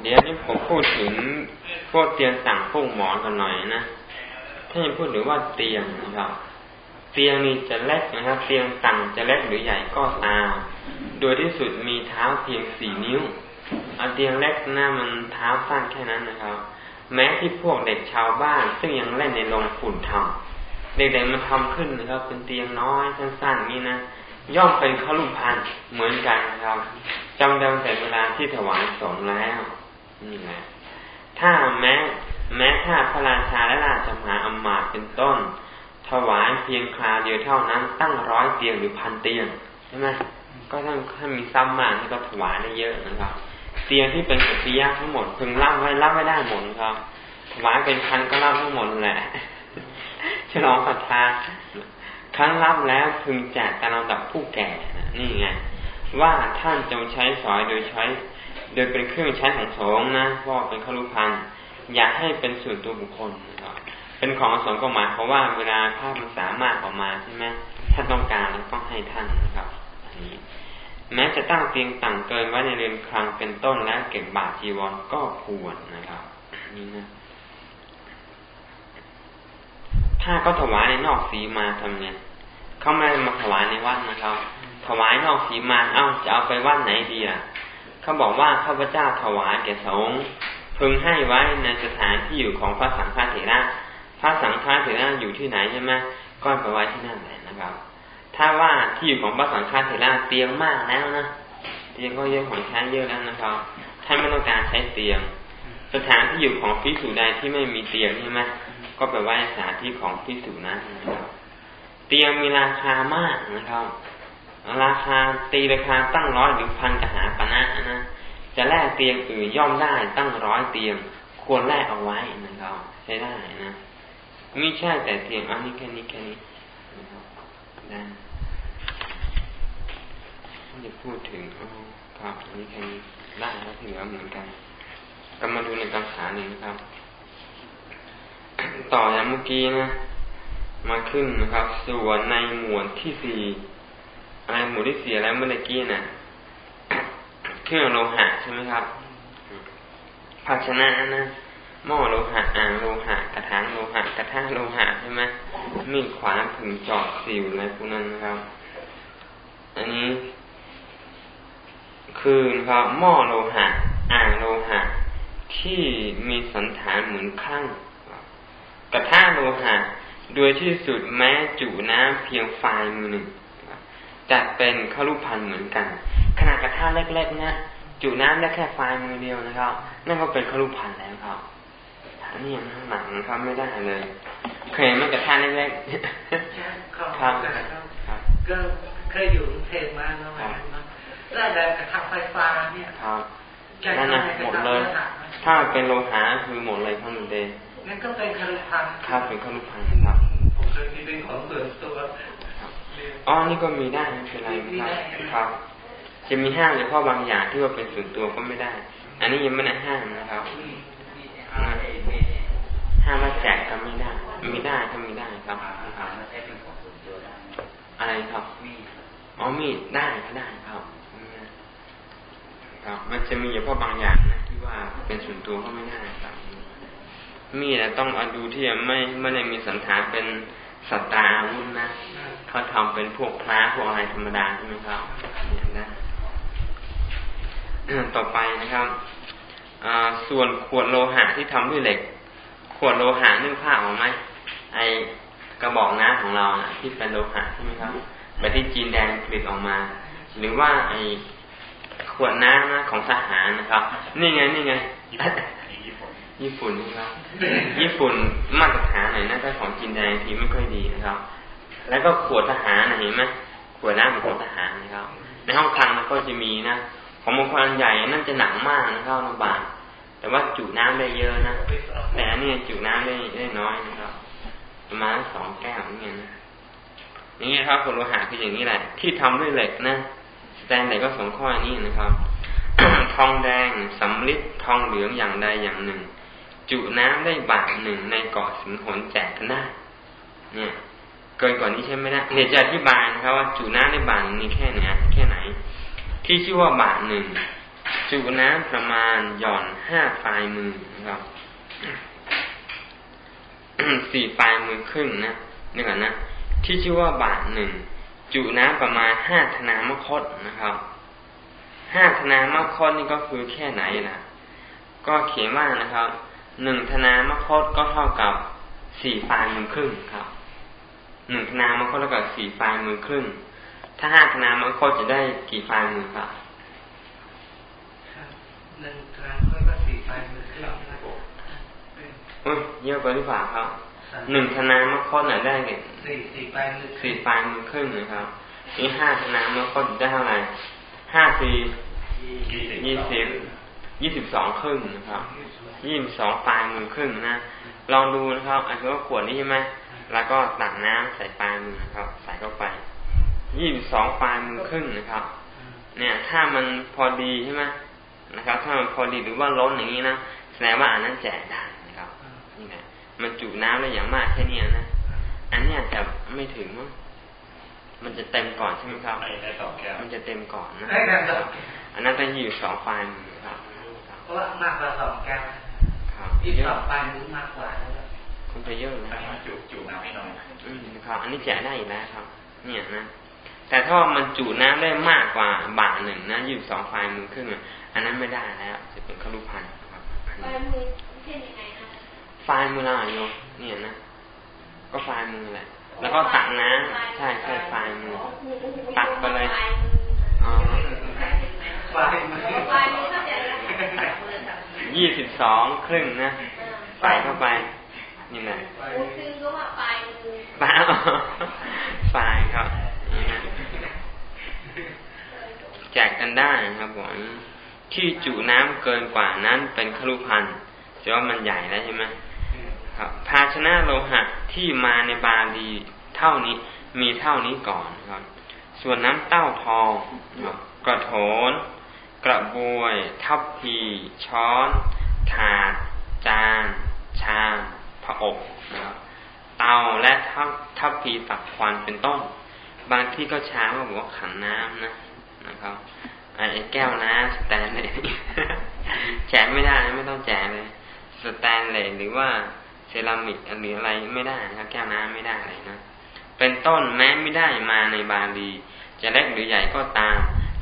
เดี๋ยวนี้ผมพูดถึงพวกเตียงต่างพวกหมอนกันหน่อยนะถ้าจะพูดถึงว่าเตียงนะครับ เตียงนี้จะเล็กนะครับ เตียงต่างจะเล็กหรือใหญ่ก็ตามโดยที่สุดมีเท้าเพียงสี่นิ้วเอาเตียงเล็กหน้ามันเท้าสั้นแค่นั้นนะครับ แม้ที่พวกเด็กชาวบ้าน ซึ่งยังเล่นในโรงฝุ่นทำเด็กๆมันทำขึ้นนะครับ เป็นเตียงน้อยสั้นๆนี่นะย่อมเป็นขลุพันเหมือนกันครับจำได้แต่เวลาที่ถวายสงแล้ว นี่แหละถ้าแม้แม้ถ้าพระราชาและราชมหาอมาตเป็นต้น ถวายเพียงคราเดียวเท่านั้น ตั้งร้อยเตียงหรือพันเตียงใช่ไหมก็ถ้าถ้ามีซ้ำมากก็ถวายได้เยอะนะครับ เตียงที่เป็นสุริยะทั้งหมดพึงรับไว้รับไม่ได้หมดครับถวายเป็นพันก็รับทั้งหมดแหละฉลองศรัทธาครั้งรับแล้วพึงแจกตามลำดับผู้แก่นี่ไงว่าท่านจงใช้สอยโดยใช้ โดยเป็นเครื่องใช้ของสงฆ์นะพราเป็นขลุพันอย่าให้เป็นส่วนตัวบุคคลนะครับเป็นของสงฆ์ก็หมายเพราะว่าเวลาภาพมันสามารถออกมาใช่ไหมท่านต้องการต้องให้ท่านนะครับอันนี้แม้จะตั้งเตียงต่างเกินไว้ในเรือนคลังเป็นต้นแล้วเก็บบาตรจีวรก็ควรนะครับนี่นะถ้าก็ถวายในนอกสีมาทำเนี่ยเขาไม่มาถวายในวัดนะครับ ถวายนอกสีมาเอ้าจะเอาไปวัดไหนดีอะ เขาบอกว่าข้าพเจ้าถวายแก่สงฆ์พึงให้ไว้ในสถานที่อยู่ของพระสังฆเถระ พระสังฆเถระอยู่ที่ไหนใช่ไหมก็ไปไว้ที่นั่นแหละนะครับ ถ้าว่าที่อยู่ของพระสังฆเถระเตียงมากแล้วนะ เตียงก็เยอะของใช้เยอะแล้วนะครับท่านไม่ต้องการใช้เตียง สถานที่อยู่ของพิสูจใดที่ไม่มีเตียงใช่ไหมก็ไปไว้สถานที่ของพิสูจนั้นนะครับ เตียงมีราคามากนะครับ ราคาตีราคาตั้งร้อยหรือพันกหาปณะนะจะแลกเตียงอื่นย่อมได้ตั้งร้อยเตียง ควรแลกเอาไว้นะครับใช้ได้นะไม่ใช่แต่เตียงอันนี้แค่นี้แค่นี้นะครับได้จะพูดถึงอ๋อครับอันนี้แค่นี้ได้แล้วที่เหลือเหมือนกันก็มาดูในกรรขาหนึ่งครับ ต่ออย่างเมื่อกี้นะ มาขึ้นนะครับ ส่วนในหมวดที่สี่ อะไรหมู่ที่เสียแล้วเมื่อกี้น่ะเครื่องโลหะใช่ไหมครับ ภาชนะนะหม้อโลหะอ่างโลหะกระถางโลหะกระทะโลหะใช่ไหมมีขวานผึ่งจอบสิวอะไรพวกนั้นนะครับ อันนี้ คือนะครับหม้อโลหะอ่างโลหะ ที่มีสันฐานเหมือนข้างกระทะโลหะโดยที่สุดแม้จุน้ำเพียงฝ่ายมือหนึ่ง จัดเป็นขลุพันเหมือนกัน ขนาดกระทะเล็กๆนะจุน้ำได้แค่ไฟมือเดียวนะครับ นั่นก็เป็นขลุพันแล้วครับอันนี้ข้างหลังครับไม่ได้เลย เคยไม่กระทะเล็กๆครับก็เคยอยู่กรุงเทพมาแล้วนะได้แบบกระทะไฟฟ้าเนี่ยครับนั่นนะหมดเลย ถ้าเป็นโลหะคือหมดเลยทั้งเดนนั่นก็เป็นคารุพันครับเป็นคารุพันครับผมเคยมีเป็นของส่วนตัว อ๋อนี่ก็มีได้ไม่เป็นไรครับครับ จะมีห้ามเฉพาะบางอย่างที่ว่าเป็นส่วนตัวก็ไม่ได้ อันนี้ยังไม่ได้ห้ามนะครับห้ามมาแจกก็ไม่ได้มีได้ก็มีได้ครับอะไรครับอ๋อมีได้ก็ได้ครับครับ มันจะมีเฉพาะบางอย่างนะที่ว่าเป็นส่วนตัวก็ไม่ได้ครับมีแต่ต้องเอาดูที่ไม่ไม่ได้มีสันฐานเป็นสัตตาวุ้นนะ เขาทำเป็นพวกพระพวกอะไรธรรมดาใช่ไหมครับนะต่อไปนะครับส่วนขวดโลหะที่ทำด้วยเหล็ก ขวดโลหะนึ่งผ้าออกไหมไอกระบอกน้ำของเรานะที่เป็นโลหะใช่ไหมครับแบบที่จีนแดงผลิตออกมา หรือว่าไอขวดน้ำนะของทหารนะครับ นี่ไงนี่ไงญี่ปุ่นนะครับญี่ปุ่นมาตรฐานไหนนะถ้าของจีนแดงทีไม่ค่อยดีนะครับ แล้วก็ขวดทหารเห็นไหมขวดน้ำของทหารนะครับ ในห้องคลังนก็จะมีนะของบางคนใหญ่นั่นจะหนักมากนะครับลำบากแต่ว่าจุน้ำได้เยอะนะแต่อันนี้จุน้ำได้ได้น้อยนะครับประมาณสองแก้วนี่นะนี่ครับโลหะคืออย่างนี้แหละ ที่ทำด้วยเหล็กนะแตนเหล็กก็สองข้อนี้นะครับทองแดงสำลิดทองเหลืองอย่างใดอย่างหนึ่ง จุน้ำได้บาทหนึ่งในเกาะสิงหนแจกกันได้เนี่ย เกินกว่านี้ใช่ไหมนะเนี่ยจะอธิบายนะครับว่าจุน้ำได้บาทนี้แค่ไหนแค่ไหน ที่ชื่อว่าบาทหนึ่งจุน้ำประมาณหย่อนห้าปลายมือนะครับสี่ปลายมือครึ่งนะนี่ก่อนนะที่ชื่อว่าบาทหนึ่งจุน้ำประมาณห้าธนามคตนะครับห้าธนามคตนี่ก็คือแค่ไหนนะก็เขียนว่านะครับหนึ่งธนามคตก็เท่ากับสี่ปลายมือครึ่งครับ หนึ่งธนามคตเท่ากับสี่ปลายมือครึ่ง ถ้าห้าธนามคตจะได้กี่ปลายมือครับหนึ่งธนามคตก็สี่ปลายมือครึ่งอุ้ยเยอะไปหรือเปล่าครับหนึ่งธนามคตน่ะได้สี่สี่ปลายมือสี่ปลายมือครึ่งนะครับนี่ห้าธนามคตได้เท่าไหร่ห้าสี่ยี่สิบยี่สิบสองครึ่งนะครับยี่สิบสองปลายมือครึ่งนะลองดูนะครับอันนี้ก็ขวดนี้ใช่ไหม แล้วก็ตักน้ำใส่ปลายมือครับ ใส่เข้าไปยี่สิบสองปลายมือครึ่งนะครับ เนี่ย ถ้ามันพอดีใช่ไหมนะครับ ถ้ามันพอดีหรือว่าล้นอย่างนี้นะแสดงว่าอันนั้นแจกได้นะครับนี่แหละมันจุน้ำได้อย่างมากแค่นี้นะอันนี้จะไม่ถึงมั้งมันจะเต็มก่อนใช่ไหมครับมันจะเต็มก่อนนะอันนั้นต้องยี่สิบสองปลายมือครับเพราะว่ามากกว่าสองแก้วครับยี่สิบสองปลายมือมากกว่า คงจะเยอะนะจุจุน้ำให้น้อยอืมครับ อันนี้แจกได้อีกแล้วครับ เนี่ยนะแต่ถ้ามันจุน้ำได้มากกว่าบาทหนึ่งนะยี่สิบสองปลายมือครึ่งอันนั้นไม่ได้แล้วจะเป็นขลุพันครับปลายมือเช่นยังไงนะปลายมือเราโยเนี่ยนะก็ปลายมือแหละแล้วก็ตักน้ำใช่ใช่ปลายมือตักไปเลยอ๋อยี่สิบสองครึ่งนะใส่เข้าไป นี่แหละคือก็ว่าปลายมือปลายปลายครับนี่นะแจกกันได้นะครับผมที่จุน้ำเกินกว่านั้นเป็นครุพันธ์จะว่ามันใหญ่แล้วใช่ไหมครับ ภาชนะโลหะที่มาในบาลีเท่านี้มีเท่านี้ก่อนครับ ส่วนน้ำเต้าทองกระโถน กระบวย ทัพพี ช้อน ถาด จาน ชาม ผอบนะครับเตาและทัพทัพพีตักควันเป็นต้น บางที่ก็ช้าก็บอกว่าขันน้ำนะนะครับไอ้แก้วน้ำสแตนเลยแจกไม่ได้ไม่ต้องแจกเลยสแตนเลยหรือว่าเซรามิกหรืออะไรไม่ได้ครับแก้วน้ำไม่ได้เลยนะเป็นต้นแม้ไม่ได้มาในบาลีจะเล็กหรือใหญ่ก็ตาม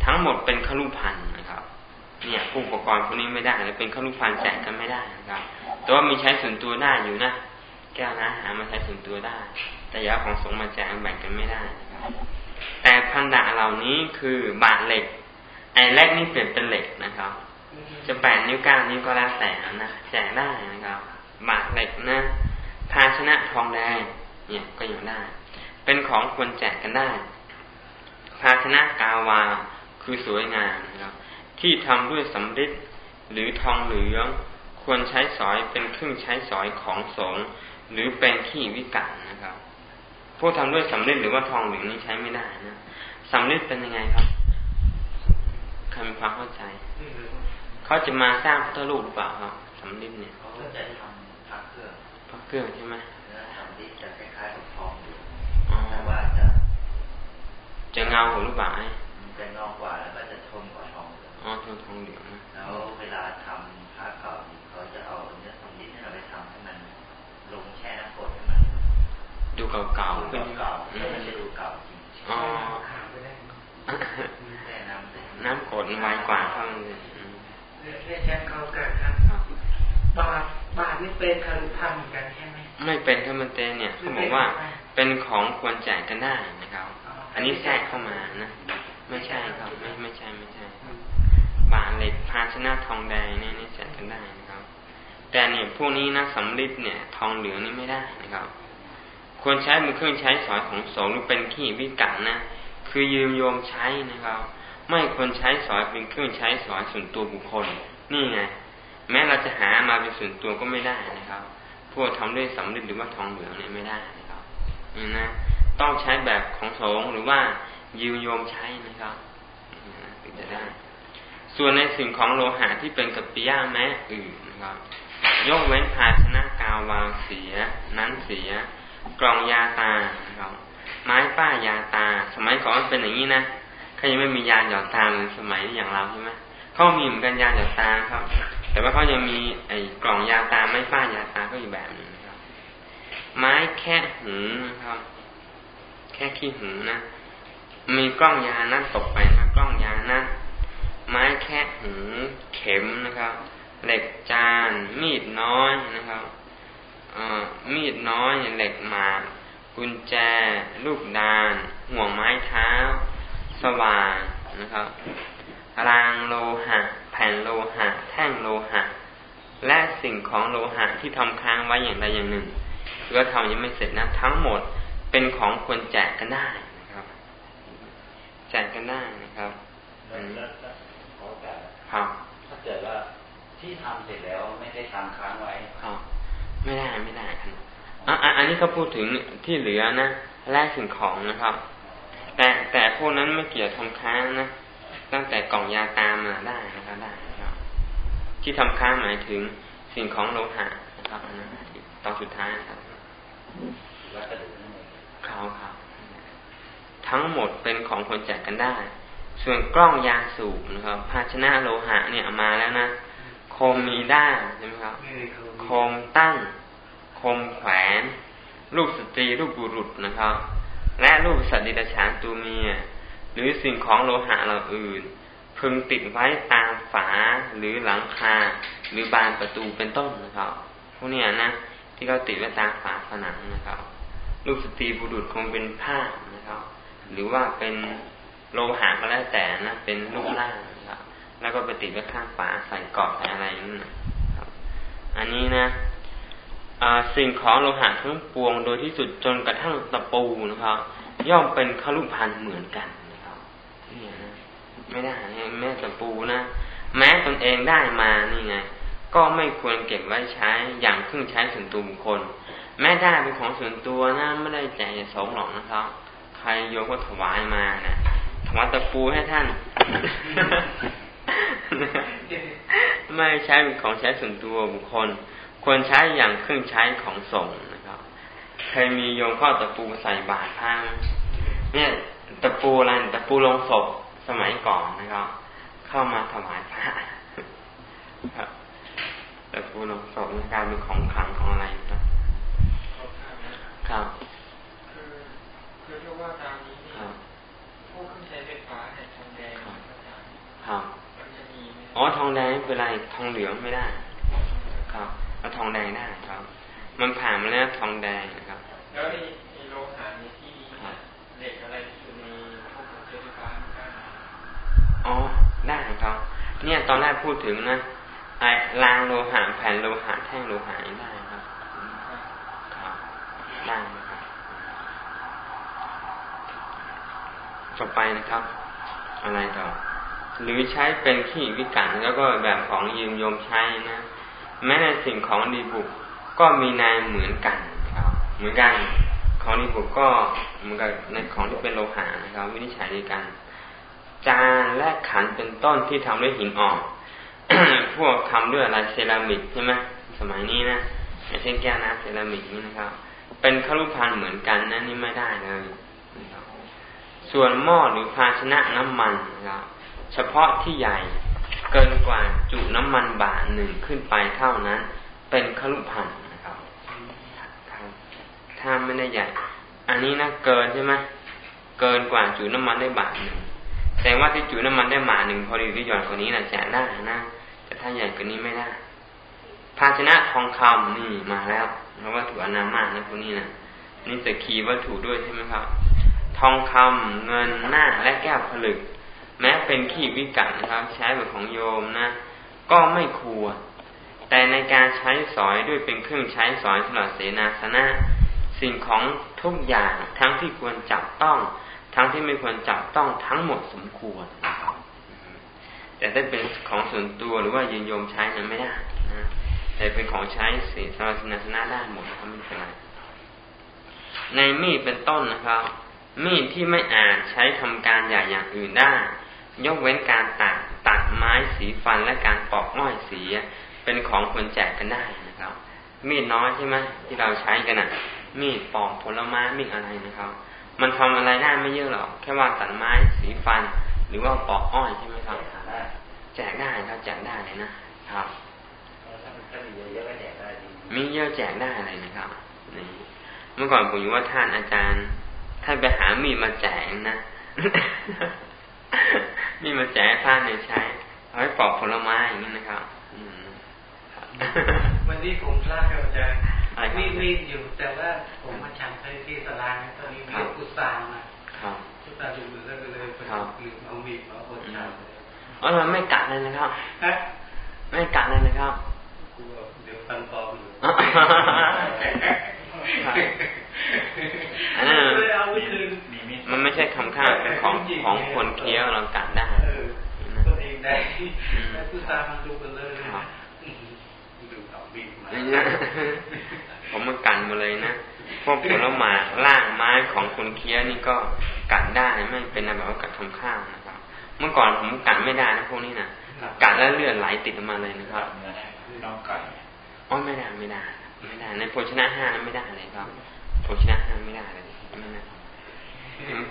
ทั้งหมดเป็นขลุพันนะครับ เนี่ยอุปกรณ์พวกนี้ไม่ได้เลยเป็นขลุพันแจกกันไม่ได้นะครับ แต่ว่ามีใช้ส่วนตัวได้อยู่นะแก้วน้ำหามาใช้ส่วนตัวได้ แต่ยาของสงมาแจกแบ่งกันไม่ได้ แต่พันดาเหล่านี้คือบาทเหล็ก ไอ้เล็กนี่เปลี่ยนเป็นเหล็กนะครับ จะแปดนิ้วเก้านิ้วก็แล้วแต่นะแจกได้นะครับบาทเหล็กนะภาชนะทองแดงเนี่ยก็อยู่ได้ เป็นของควรแจกกันได้ ภาชนะกาวาคือสวยงามนะครับที่ทำด้วยสำริดหรือทองเหลือง ควรใช้สอยเป็นเครื่องใช้สอยของสงหรือเป็นขี้วิกาศนะครับ พวกทำด้วยสำริดหรือว่าทองเหลืองนี่ใช้ไม่ได้นะสำริดเป็นยังไงครับใครมีความเข้าใจเขาจะมาสร้างพระรูปหรือเปล่าครับสำริดเนี่ยเขาจะทำพระเครื่องพระเครื่องใช่ไหมสำริดจะคล้ายๆกับทองอยู่แต่ว่าจะจะเงาหรือเปล่าไอ้จะเงากว่าแล้วก็จะทนกว่าทองเหลืองอ๋อทนทองเหลือง ดูเก่าๆขึ้นเก่าไม่ใช่ดูเก่าจริงอ๋อน้ำกรดไวกว่าข้างเลยเรียกแช่เขาเกิดครับบาทบาทนี่เป็นคารุพันกันใช่ไหมไม่เป็นคามันเตเนี่ยเขาบอกว่าเป็นของควรจ่ายกันได้นะครับ อันนี้แทรกเข้ามานะ ไม่ใช่ครับไม่ไม่ใช่ไม่ใช่บาทเหล็กภาชนะทองแดงเนี่ยนี่จ่ายกันได้นะครับ แต่เนี่ยพวกนี้นะสำริดเนี่ย ทองเหลืองนี่ไม่ได้นะครับ ควรใช้เป็นเครื่องใช้สอยของสงหรือเป็นขี้วิกังนะ คือยืมโยมใช้นะครับ ไม่ควรใช้สอยเป็นเครื่องใช้สอยส่วนตัวบุคคล นี่ไง แม้เราจะหามาเป็นส่วนตัวก็ไม่ได้นะครับ พวกทำด้วยสำริดหรือว่าทองเหลืองเนี่ยไม่ได้นะครับนี่นะ ต้องใช้แบบของสงหรือว่ายืมโยมใช้นะครับถึงจะได้ ส่วนในสิ่งของโลหะที่เป็นกัปปิยะแม้อื่นนะครับ ยกเว้นภาชนะกาวางเสีย นั้นเสีย กล่องยาตาครับไม้ป้ายาตา สมัยก่อนมันเป็นอย่างนี้นะเขายังไม่มียาหยอดตาเหมือนสมัยอย่างเราใช่ไหมเขามีเหมือนกันยาหยอดตาครับ แต่ว่าเขายังมีไอ้กล่องยาตาไม่ฟ้ายาตาก็อีกแบบหนึ่งครับ ไม้แค่หูนะครับ แค่ขี้หูนะมีกล้องยานัดตกไปนะกล้องยานัดไม้แค่หูเข็มนะครับ เหล็กจาน มีดน้อยนะครับ มีดน้อยเหล็กหมากกุญแจ ลูกดานห่วงไม้เท้า สว่านนะครับ รางโลหะ แผ่นโลหะ แท่งโลหะ และสิ่งของโลหะที่ทำค้างไว้อย่างใดอย่างหนึ่งหรือทำยังไม่เสร็จนะทั้งหมดเป็นของควรแจกกันได้นะครับ แจกกันได้นะครับครับถ้าเกิดว่าที่ทำเสร็จแล้วไม่ได้ทำค้างไว้ครับ ไม่ได้ไม่ได้ครับอะอันนี้เขาพูดถึงที่เหลือนะแลกสิ่งของนะครับ แต่แต่พวกนั้นไม่เกี่ยวทำค้างนะตั้งแต่กล่องยาตามมาได้นะครับได้ครับ ที่ทำค้างหมายถึงสิ่งของโลหะนะครับอันนั้นตอนสุดท้ายครับเขาครับทั้งหมดเป็นของคนแจกกันได้ ส่วนกล้องยาสูบนะครับ ภาชนะโลหะเนี่ยมาแล้วนะโคมมีด้านใช่ไหมครับ โคมตั้งคมแขวน รูปสตรี รูปบุรุษนะครับ และรูปสัตว์ดิบฉานตัวเมีย หรือสิ่งของโลหะเหล่าอื่น พึงติดไว้ตามฝาหรือหลังคา หรือบานประตูเป็นต้นนะครับ พวกนี้นะ ที่เขาติดไว้ตามฝาผนังนะครับ รูปสตรีบุรุษคงเป็นผ้านะครับ หรือว่าเป็นโลหะก็แล้วแต่นะ เป็นรูปร่างนะครับ แล้วก็ไปติดไว้ข้างฝาใส่กรอบใส่อะไรนั่นนะครับ อันนี้นะสิ่งของโลหะทั้งปวงโดยที่สุดจนกระทั่งตะปูนะครับ ย่อมเป็นคลุพันเหมือนกันนะครับนี่นะไม่ได้แม้ตะปูนะแม้ตนเองได้มานี่ไง ก็ไม่ควรเก็บไว้ใช้อย่างเครื่องใช้ส่วนตัวบุคคล แม้ได้เป็นของส่วนตัวนะไม่ได้แจกสองหรอกนะครับ ใครโยก็ถวายมานะถวายตะปูให้ท่าน ไม่ใช้เป็นของใช้ส่วนตัวบุคคล ควรใช้อย่างเครื่องใช้ของสงฆ์นะครับ เคยมีโยมข้อตะปูใส่บาตรผ้าเนี่ยตะปูอะไรตะปูลงศพสมัยก่อนนะครับ เข้ามาถวายพระครับตะปูลงศพการเป็นของขลังของอะไรครับครับคือคือเรียกว่าตามนี้นี่พวกเครื่องใช้ไฟฟ้าเนี่ยทองแดงครับมันจะมี อ๋อทองแดงไม่เป็นไรทองเหลืองไม่ได้ครับเอาทองแดงได้ครับ มันผ่านมาแล้วทองแดงนะครับ แล้วในโลหะนี้ที่มีเหล็กอะไรที่อยู่ในพวกเครื่องไฟฟ้าได้อ๋อได้ครับเนี่ยตอนแรกพูดถึงนะไอ้รางโลหะแผ่นโลหะแท่งโลหะได้ครับครับได้นะครับต่อไปนะครับ อะไรต่อ หรือใช้เป็นขี้วิกันแล้วก็แบบของยืมโยมใช้นะ แม้ในสิ่งของดีบุกก็มีนายเหมือนกันครับ เหมือนกันของดีบุกก็เหมือนกับในของที่เป็นโลหะนะครับ วินิจฉัยดีกัน จานและขันเป็นต้นที่ทำด้วยหินอ่อนพวกทำด้วยอะไรเซรามิกใช่ไหมสมัยนี้นะเช่นแก้วน้ำเซรามิกนี่นะครับ เป็นครุพันเหมือนกันนะนี่ไม่ได้เลยส่วนหม้อหรือภาชนะน้ำมันนะครับ เฉพาะที่ใหญ่เกินกว่าจุน้ำมันบาทหนึ่งขึ้นไปเท่านั้น เป็นขลุพันนะครับถ้าไม่ได้ใหญ่ อันนี้นะเกินใช่ไหมเกินกว่าจุน้ำมันได้บาทหนึ่งแต่ว่าที่จุน้ำมันได้บาทหนึ่งพอดีที่หย่อนกว่านี้นะจกได้นะแต่ถ้าใหญ่กว่านี้ไม่ได้ ภาชนะทองคำนี่มาแล้วเพราะว่าถูกอนามานะพวกนี้นะนี่สกีวัตถุด้วยใช่ไหมครับ ทองคำเงินหน้าและแก้วผลึก แม้เป็นขี้วิกัดนะครับ ใช้แบบของโยมนะ ก็ไม่ควร แต่ในการใช้สอยด้วยเป็นเครื่องใช้สอยสำหรับเสนาสนะ สิ่งของทุกอย่างทั้งที่ควรจับต้อง ทั้งที่ไม่ควรจับต้องทั้งหมดสมควรนะครับแต่ถ้าเป็นของส่วนตัวหรือว่ายืนโยมใช้นั้นไม่ได้นะแต่เป็นของใช้สีสำหรับเสนาสนะได้หมดนะครับไม่เป็นไรในมีดเป็นต้นนะครับ มีดที่ไม่อาจใช้ทำการใหญ่อย่างอื่นได้ ยกเว้นการตัดตัดไม้สีฟันและการปอกอ้อยสีเป็นของควรแจกกันได้นะครับ มีดน้อยใช่ไหมที่เราใช้กันนะมีดปอกผลไม้มีดอะไรนะครับ มันทำอะไรได้ไม่เยอะหรอก แค่ว่าตัดไม้สีฟัน หรือว่าปอกอ้อยใช่ไหมครับแจกได้ครับแจกได้เลยนะครับมีเยอะแจกได้เลยนะครับนี่เมื่อก่อนผมอยู่ว่าท่านอาจารย์ท่านไปหามีดมาแจกนะ มีมาแจกท่านเนี่ยใช้เอาไว้ปอกผลไม้อย่างนี้นะครับวันนี้ผมพลาดครับอาจารย์มีมีอยู่แต่ว่าผมมาฉันไปที่สลาตอนนี้มีกุศลมากุศลดูแล้วก็เลยไปลืมเอามีดมาอดฉันอ๋อมันไม่กัดเลยนะครับไม่กัดเลยนะครับกลัวเดี๋ยวฟันปลอมอยู่อันนั้น มันไม่ใช่คำข้างของของคนเคี้ยวเรากัดได้ตัวเองได้ผู้ตามันดูกันเลยดูเอาบีมาผมมันกันมาเลยนะพวกผลไม้ล่างไม้ของคนเคี้ยวนี่ก็กัดได้ไม่เป็นแบบว่ากัดคำข้างนะครับ เมื่อก่อนผมกัดไม่ได้นะพวกนี้นะกัดแล้วเลือดไหลติดออกมาเลยนะครับน้องไก่อ๋อไม่ได้ไม่ได้ ไม่ได้ในโภชนะห้านั้นไม่ได้เลยครับโภชนะห้าไม่ได้เลยไม่ได้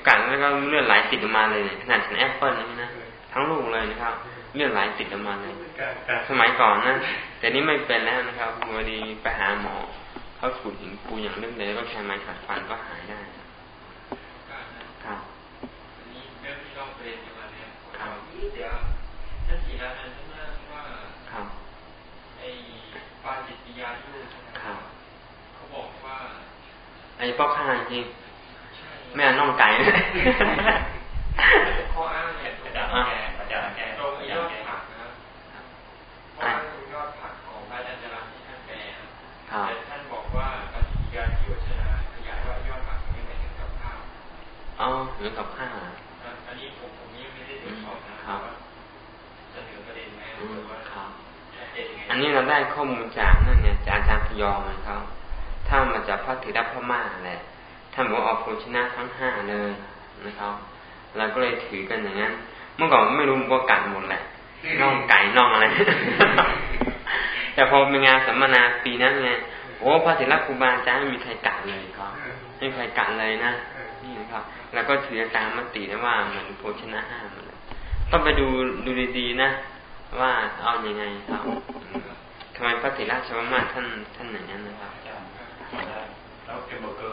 กัดแล้วก็เลือดไหลติดออกมาเลยขนาดฉันแอปเปิลนี่นะทั้งลูกเลยนะครับ เลือดไหลติดออกมาเลยสมัยก่อนนะแต่นี้ไม่เป็นแล้วนะครับพอดีไปหาหมอเขาขูดหินปูอย่างเรื่องเลยก็ใช้ไม้ขัดฟันก็หายได้ครับนี้เรื่องที่เราเรียนมาเนี่ยครับเดี๋ยวท่านสีนาท่านว่าครับไอ้ปาจิตติยาที่ครับเขาบอกว่าไอ้ป้อข้างจริง แม่น่องไก่ข้ออ้างเนี่ยอาจารย์แกอาจารย์แกตรงยอดผักนะครับเพราะว่ายอดผักของพระอาจารย์จรัญที่ท่านแปลแต่ท่านบอกว่าปฏิกิริยาที่วัชนะขยายว่ายอดผักไม่เหมือนกับข้าวอ๋อเหมือนกับข้าวอันนี้ผมผมยังไม่ได้ตรวจสอบนะครับเสนอประเด็นไหมหรือว่าอันนี้เราได้ข้อมูลจากนั่นไงจากอาจารย์พยอมนะครับถ้ามาจากพระถิดพม่าแหละท่านบอกออกโภชนะทั้งห้าเลยนะครับเราก็เลยถือกันอย่างนั้น เมื่อก่อนไม่รู้มันก็กัดหมดแหละน่องไก่น่องอะไร แต่พอมีงานสัมมนาปีนั้นไงโอ้พระเถระครูบาอาจารย์ไม่มีใครกัดเลยครับไม่มีใครกัดเลยนะนี่นะครับ แล้วก็ถือตามมติได้ว่าเหมันโภชนะห้ามันต้องไปดูดูดีๆนะว่าเอาอยัางไงครับทำไมพระเถระชวมาท่านท่านอย่างนั้นนะครับแล้วเก็บเบอร์กู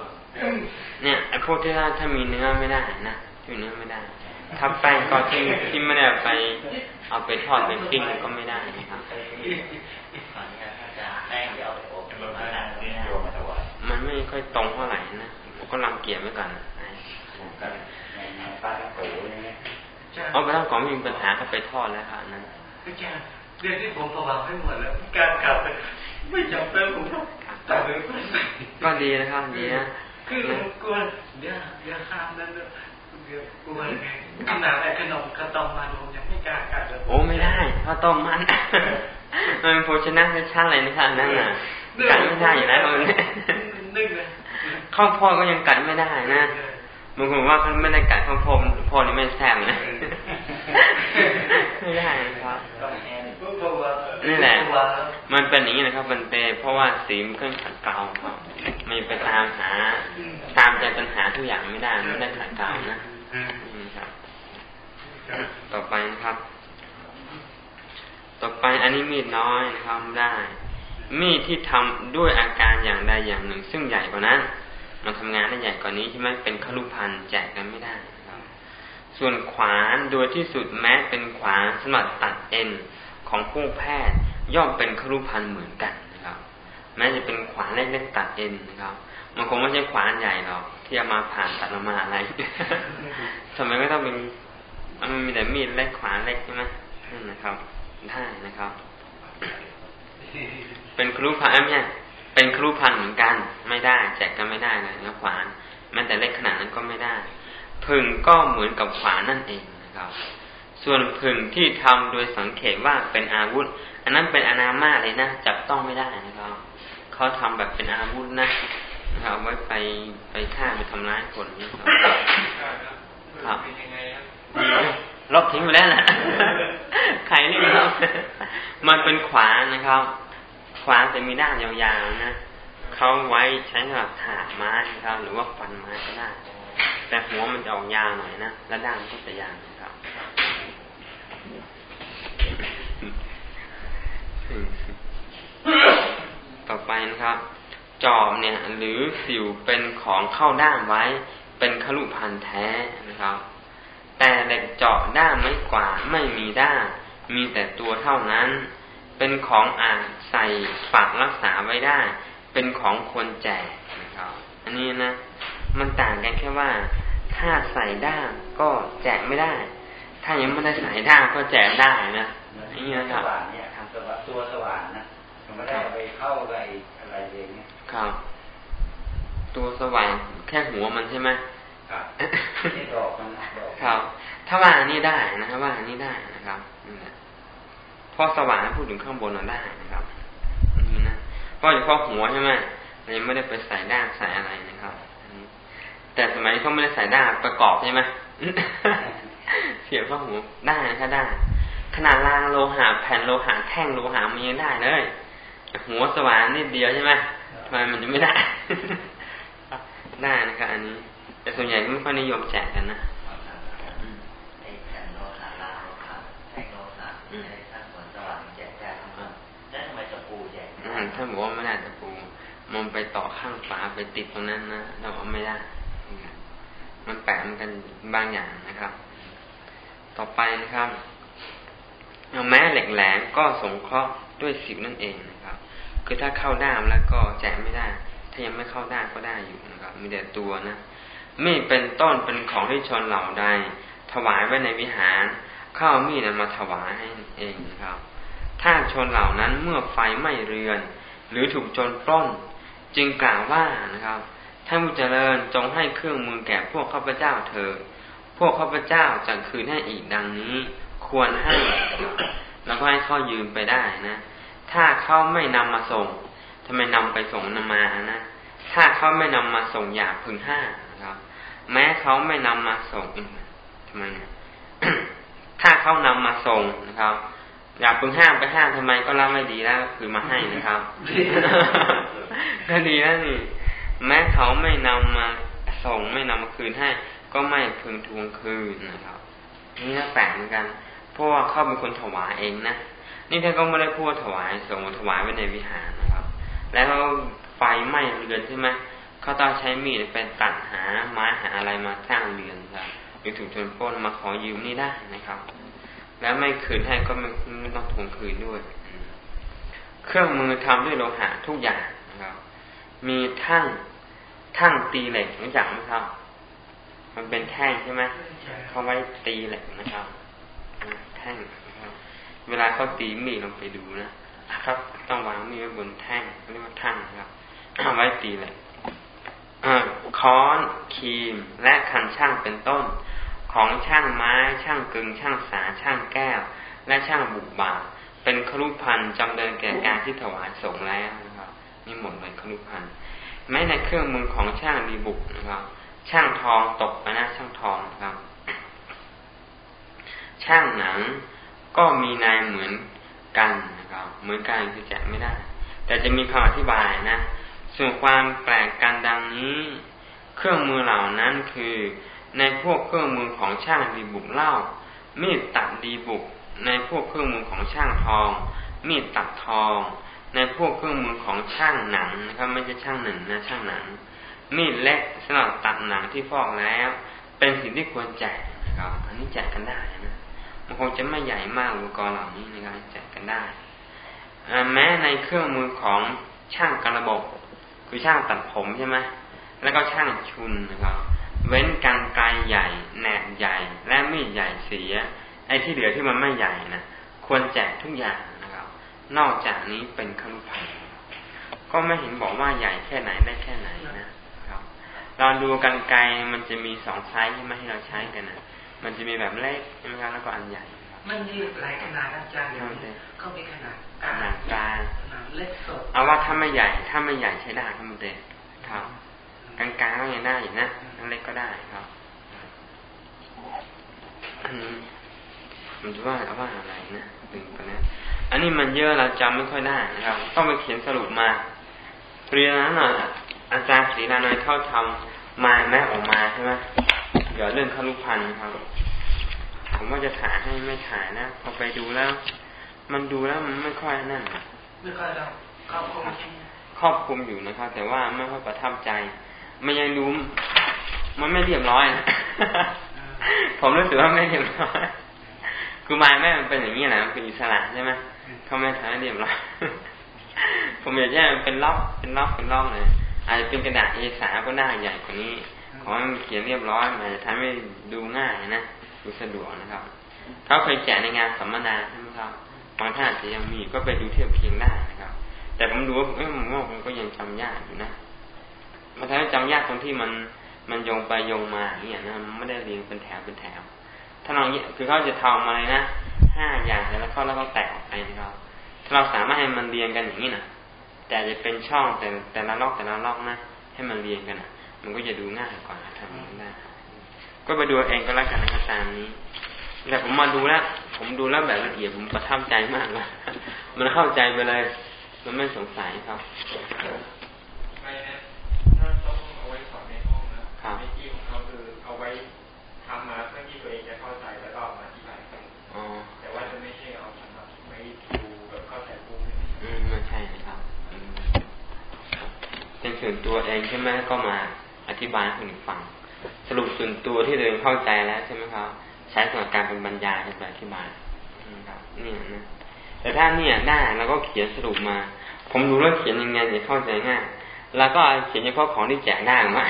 นี่ยไอ้พวกที่ถ้ามีเนื้อไม่ได้นะที่เนื้อไม่ได้ทับแป้งก็ที่ที่ไม่ได้ไป เอาไปทอดไปปิ้งก็ไม่ได้นะครับมันไม่ค่อยตรงเท่าไหร่นะก็รังเกียจไว้ก่อนเอาไปต้องของมีปัญหาก็ไปทอดแล้วครับนั้นเรื่องที่ผมระวังให้หมดแล้ว การกลับไปไม่จำเป็นผมตัดเลยก็ดีนะครับดีนะ คือกลัวเดี๋ยวเดี๋ยวข้ามนั้นเดี๋ยวกลัวไงขนาดไอ้ขนมข้าวต้มมันผมยังไม่กล้ากัดเลยโอ้ไม่ได้ข้าวต้มมันมันโภชนะชั้นอะไรนะครับนั่นน่ะกัดไม่ได้อยู่แล้วนึกเลยข้าวโพดก็ยังกัดไม่ได้นะ บางคนว่าเขาไม่ได้กัดข้าวโพดโพดนี่ไม่แซ่บนะไม่ได้ครับนี่แหละ มันเป็นอย่างนี้นะครับ มันเป็นเพราะว่าสีมันเครื่องขัดเกลาครับไม่ไปตามหา ตามใจปัญหาทุกอย่างไม่ได้ไม่ได้ขัดเกลานะนี่ครับ ต่อไปนะครับ ต่อไปอันนี้มีดน้อยนะครับได้ มีดที่ทำด้วยอาการอย่างใดอย่างหนึ่ง ซึ่งใหญ่กว่านั้น มันทำงานได้ใหญ่กว่านนี้ใช่ไหมเป็นขลุพันแจกกันไม่ได้ส่วนขวานโดยที่สุดแม้เป็นขวานสำหรับตัดเอ็นของผู้แพทย์ย่อมเป็นขลุพันเหมือนกันนะครับ แม้จะเป็นขวานเล็กๆตัดเอ็นนะครับ มันคงไม่ใช่ขวานใหญ่หรอกที่จะมาผ่านตัดออกมาอะไรทำไมก็ต้องเป็นมันมีแต่มีดเล็กขวานเล็กใช่ไหมนั่นนะครับได้นะครับ เป็นครูพันไม่ใช่ เป็นครูพันเหมือนกัน ไม่ได้ แจกกันไม่ได้เลยนะขวานแม้แต่เล็กขนาดนั้นก็ไม่ได้ พึงก็เหมือนกับขวานนั่นเองนะครับ ส่วนพึงที่ทำโดยสังเกตว่าเป็นอาวุธ อันนั้นเป็นอนามาเลยนะจับต้องไม่ได้นะครับเขาทำแบบเป็นอาวุธนะเอาไว้ไปไปฆ่าไปทำร้ายคนนะครับครับลบทิ้งไปแล้วนะใครนี่ครับ มันเป็นขวานนะครับ ขวานจะมีด้านยาวๆนะเขาไว้ใช้สำหรับถากไม้ครับหรือว่าฟันไม้ก็ได้ แต่หัวมันจะออกยาวหน่อยนะและด้านก็จะยาวครับต่อไปนะครับ จอบเนี่ย หรือสิวเป็นของเข้าด้ามไว้ เป็นขลุพันแท้นะครับ แต่เหล็กเจาะด้ามไม่กว่าไม่มีด้ามมีแต่ตัวเท่านั้น เป็นของอ่านใส่ฝากรักษาไว้ได้ เป็นของคนแจกนะครับ อันนี้นะ มันต่างกันแค่ว่า ถ้าใส่ด้ามก็แจกไม่ได้ ถ้ายังไม่ได้ใส่ด้ามก็แจกได้นะนี่นะครับเนี่ยทำตัวตัวสว่างนะมันไม่ได้ไปเข้าไปอะไรเลยเนี่ยครับ ตัวสว่างแค่หัวมันใช่ไหมครับนี่ดอกมันดอกครับ ถ้าว่าอันนี้ได้นะครับว่าอันนี้ได้นะครับ พอสว่างพูดถึงข้างบนเราได้นะครับนี่นะเพราะเฉพาะหัวใช่ไหมยังไม่ได้ไปใส่ด้านใส่อะไรนะครับแต่สมัยนี้เขาไม่ได้ใส่ด้านประกอบใช่ไหมเสียบข้าหัวได้นะถ้าได้ ขนาดรางโลหะแผ่นโลหะแท่งโลหะมันยังได้เลยหัวสว่างนิดเดียวใช่ไหมทำไมมันจะไม่ได้ ได้นะครับอันนี้ แต่ส่วนใหญ่ไม่ค่อยนิยมแจกกันนะท่านบอกว่าไม่ได้ตะปูมันไปต่อข้างฝาไปติดตรงนั้นนะเราบอกไม่ได้ มันแปะมันกันบางอย่างนะครับ ต่อไปนะครับแม้เหล็กแหลมก็สงเคราะห์ด้วยสิวนั่นเองนะครับ คือถ้าเข้าด้ามแล้วก็แจกไม่ได้ ถ้ายังไม่เข้าด้ามก็ได้อยู่นะครับ มีแต่ตัวนะมีดเป็นต้นเป็นของที่ชนเหล่าใด ถวายไว้ในวิหารเข้ามีดมาถวายให้เองนะครับ ถ้าชนเหล่านั้นเมื่อไฟไหม้เรือน หรือถูกโจรปล้น จึงกล่าวว่านะครับท่านผู้เจริญจงให้เครื่องมือแก่พวกข้าพเจ้าเถิดพวกข้าพเจ้าจะคืนให้อีกดังนี้ ควรให้ แล้วก็ให้เขายืมไปได้นะ ถ้าเขาไม่นำมาส่งทำไมนำไปส่งนำมานะ ถ้าเขาไม่นำมาส่งอย่าพึงห้านะครับ แม้เขาไม่นำมาส่งทำไมถ้าเขานำมาส่งนะครับ อย่าพึงห้ามไปห้ามทำไมก็รับไม่ดีแล้วคือมาให้นะครับ ก็ดีแล้วนี่แม้เขาไม่นำมาส่งไม่นำมาคืนให้ ก็ไม่พึงทวงคืนนะครับ นี่น่าแปลกเหมือนกันเพราะว่าเขาเป็นคนถวายเองนะนี่ท่านก็ไม่ได้พูดถวายส่งถวายไว้ในวิหารนะครับ แล้วไฟไหม้เรือนใช่ไหมเขาต้องใช้มีดไปตัดหาไม้หาอะไรมาสร้างเรือนครับหรือถูกชนป้นมาขอยืมนี่ได้นะครับ แล้วไม่คืนให้ก็ไม่ต้องทวงคืนด้วย เครื่องมือทำด้วยโลหะทุกอย่างนะครับ มีทั้งทั้งตีเหล็กรู้จักไหมครับ มันเป็นแท่งใช่ไหมเขาไว้ตีเหล็กนะครับ แท่งนะครับ เวลาเขาตีมีดลงไปดูนะครับ ต้องวางมีดไว้บนแท่งเรียกว่าทั่งครับเอาไว้ตีเลยค้อนครีมและคันช่างเป็นต้น ของช่างไม้ ช่างกึงช่างสาช่างแก้ว และช่างบุกบาเป็นครุพันจำเดินแก่การที่ถวายสงแล้วนะครับนี่หมดเลยครุพันแม้ในเครื่องมือของช่างดีบุกนะครับ ช่างทองตกไปนะช่างทองครับ ช่างหนังก็มีนายเหมือนกันนะครับเหมือนกันคือแจกไม่ได้ แต่จะมีคำอธิบายนะส่วนความแปลกกันดังนี้ เครื่องมือเหล่านั้นคือ ในพวกเครื่องมือของช่างดีบุกเล่า มีดตัดดีบุก ในพวกเครื่องมือของช่างทอง มีดตัดทอง ในพวกเครื่องมือของช่างหนังนะครับไม่ใช่ช่างหนึ่งนะช่างหนัง มีดเล็กสำหรับตัดหนังที่ฟอกแล้ว เป็นสิ่งที่ควรแจกนะครับ อันนี้แจกกันได้นะมันคงจะไม่ใหญ่มากอุปกรณ์เหล่านี้นการแจกกันได้แม้ในเครื่องมือของช่างกระบบคือช่างตัดผมใช่ไหมแล้วก็ช่างชุนนะครับ เว้นกันไกลใหญ่แหนบใหญ่ และมีดใหญ่เสีย ไอ้ที่เหลือที่มันไม่ใหญ่นะควรแจกทุกอย่างนะครับ นอกจากนี้เป็นขนุพันก็ไม่เห็นบอกว่าใหญ่แค่ไหนได้แค่ไหนนะครับ เราดูกันไกลมันจะมีสองไซส์ที่ไม่ให้เราใช้กันนะมันจะมีแบบเล็กใช่ไหมครับแล้วก็อันใหญ่มันมีหลายขนาดอาจารย์เขามีขนาดขนาดกลางขนาดเล็กสดเอาว่าถ้าไม่ใหญ่ถ้าไม่ใหญ่ใช้ได้ครับมันเด็กครับ กลางกลางก็ยังได้อยู่นะเล็กก็ได้ครับอันนี้มันจะว่าว่าอะไรนะดึงไปนะอันนี้มันเยอะเราจำไม่ค่อยได้นะครับต้องไปเขียนสรุปมาเรียนนั้นน่ะอาจารย์ศรีนานอยเข้าทำมาแม่ออกมาใช่ไหมเกี่ยวเรื่องคารุพันธ์ครับ ผมว่าจะถ่ายให้ไม่ถ่ายนะพอไปดูแล้ว มันดูแล้วมันไม่ค่อยนั่นไม่ค่อยเราเขาคงครอบคลุมอยู่นะครับ แต่ว่าไม่ค่อยประทับใจ มันยังดูมันไม่เรียบร้อยนะผมรู้สึกว่าไม่เรียบร้อยคือมายแม่มันเป็นอย่างนี้แหละมันเป็นอิสระใช่ไหมเขาไม่ทำให้เรียบร้อยผมอยากให้มันเป็นล็อกเป็นล็อกเป็นล็อกเลยอาจจะเป็นกระดาษเอสาก็ได้ใหญ่กว่านี้ ขอให้มันเขียนเรียบร้อยมันจะทำให้ดูง่ายนะดูสะดวกนะครับเขาเคยแจกในงานสัมมนาใช่ไหมครับบางท่านอาจจะยังมีก็ไปดูเทียบเคียงได้นะครับ แต่ผมดูว่าเออมันมันก็ยังจำยากอยู่นะ มันทำให้จำยากตรงที่มันมันโยงไปโยงมาเนี่ยนะมันไม่ได้เรียงเป็นแถวเป็นแถว ถ้าเราคือเขาจะทำมาเลยนะห้าอย่างแล้วเขาแล้วก็แตกออกไปนะครับถ้าเราสามารถให้มันเรียงกันอย่างนี้นะแต่จะเป็นช่องแต่แต่ละล็อกแต่ละล็อกนะให้มันเรียงกันนะมันก็จะดูง่ายกว่าทำได้ก็ไปดูเองก็แล้วกันนะครับตามนี้แต่ผมมาดูแล้ว ผมดูแล้วแบบละเอียดผมประทับใจมากเลยมันเข้าใจไปเลย มันไม่สงสัยครับไม่นะถ้าต้องเอาไว้สอนในห้องนะ ในที่ของเขาคือเอาไว้ทำมาเพื่อที่ตัวเองจะเข้าใจแล้วก็มาอธิบายแต่ว่าจะไม่ใช่เอาสำหรับไม่ดูแบบเข้าใจปุ๊บอืมไม่ใช่นะครับเป็นส่วนตัวเองใช่ไหมก็มาอธิบายให้คนอื่นฟัง สรุปส่วนตัวที่ตัวเองเข้าใจแล้วใช่ไหมครับใช้ส่วนการเป็นบรรยายเป็นอธิบายนะครับนี่นะแต่ถ้าเนี่ยได้แล้วก็เขียนสรุปมา ผมรู้แล้วเขียนยังไงจะเข้าใจง่ายแล้วก็เขียนเฉพาะของที่แจกได้มา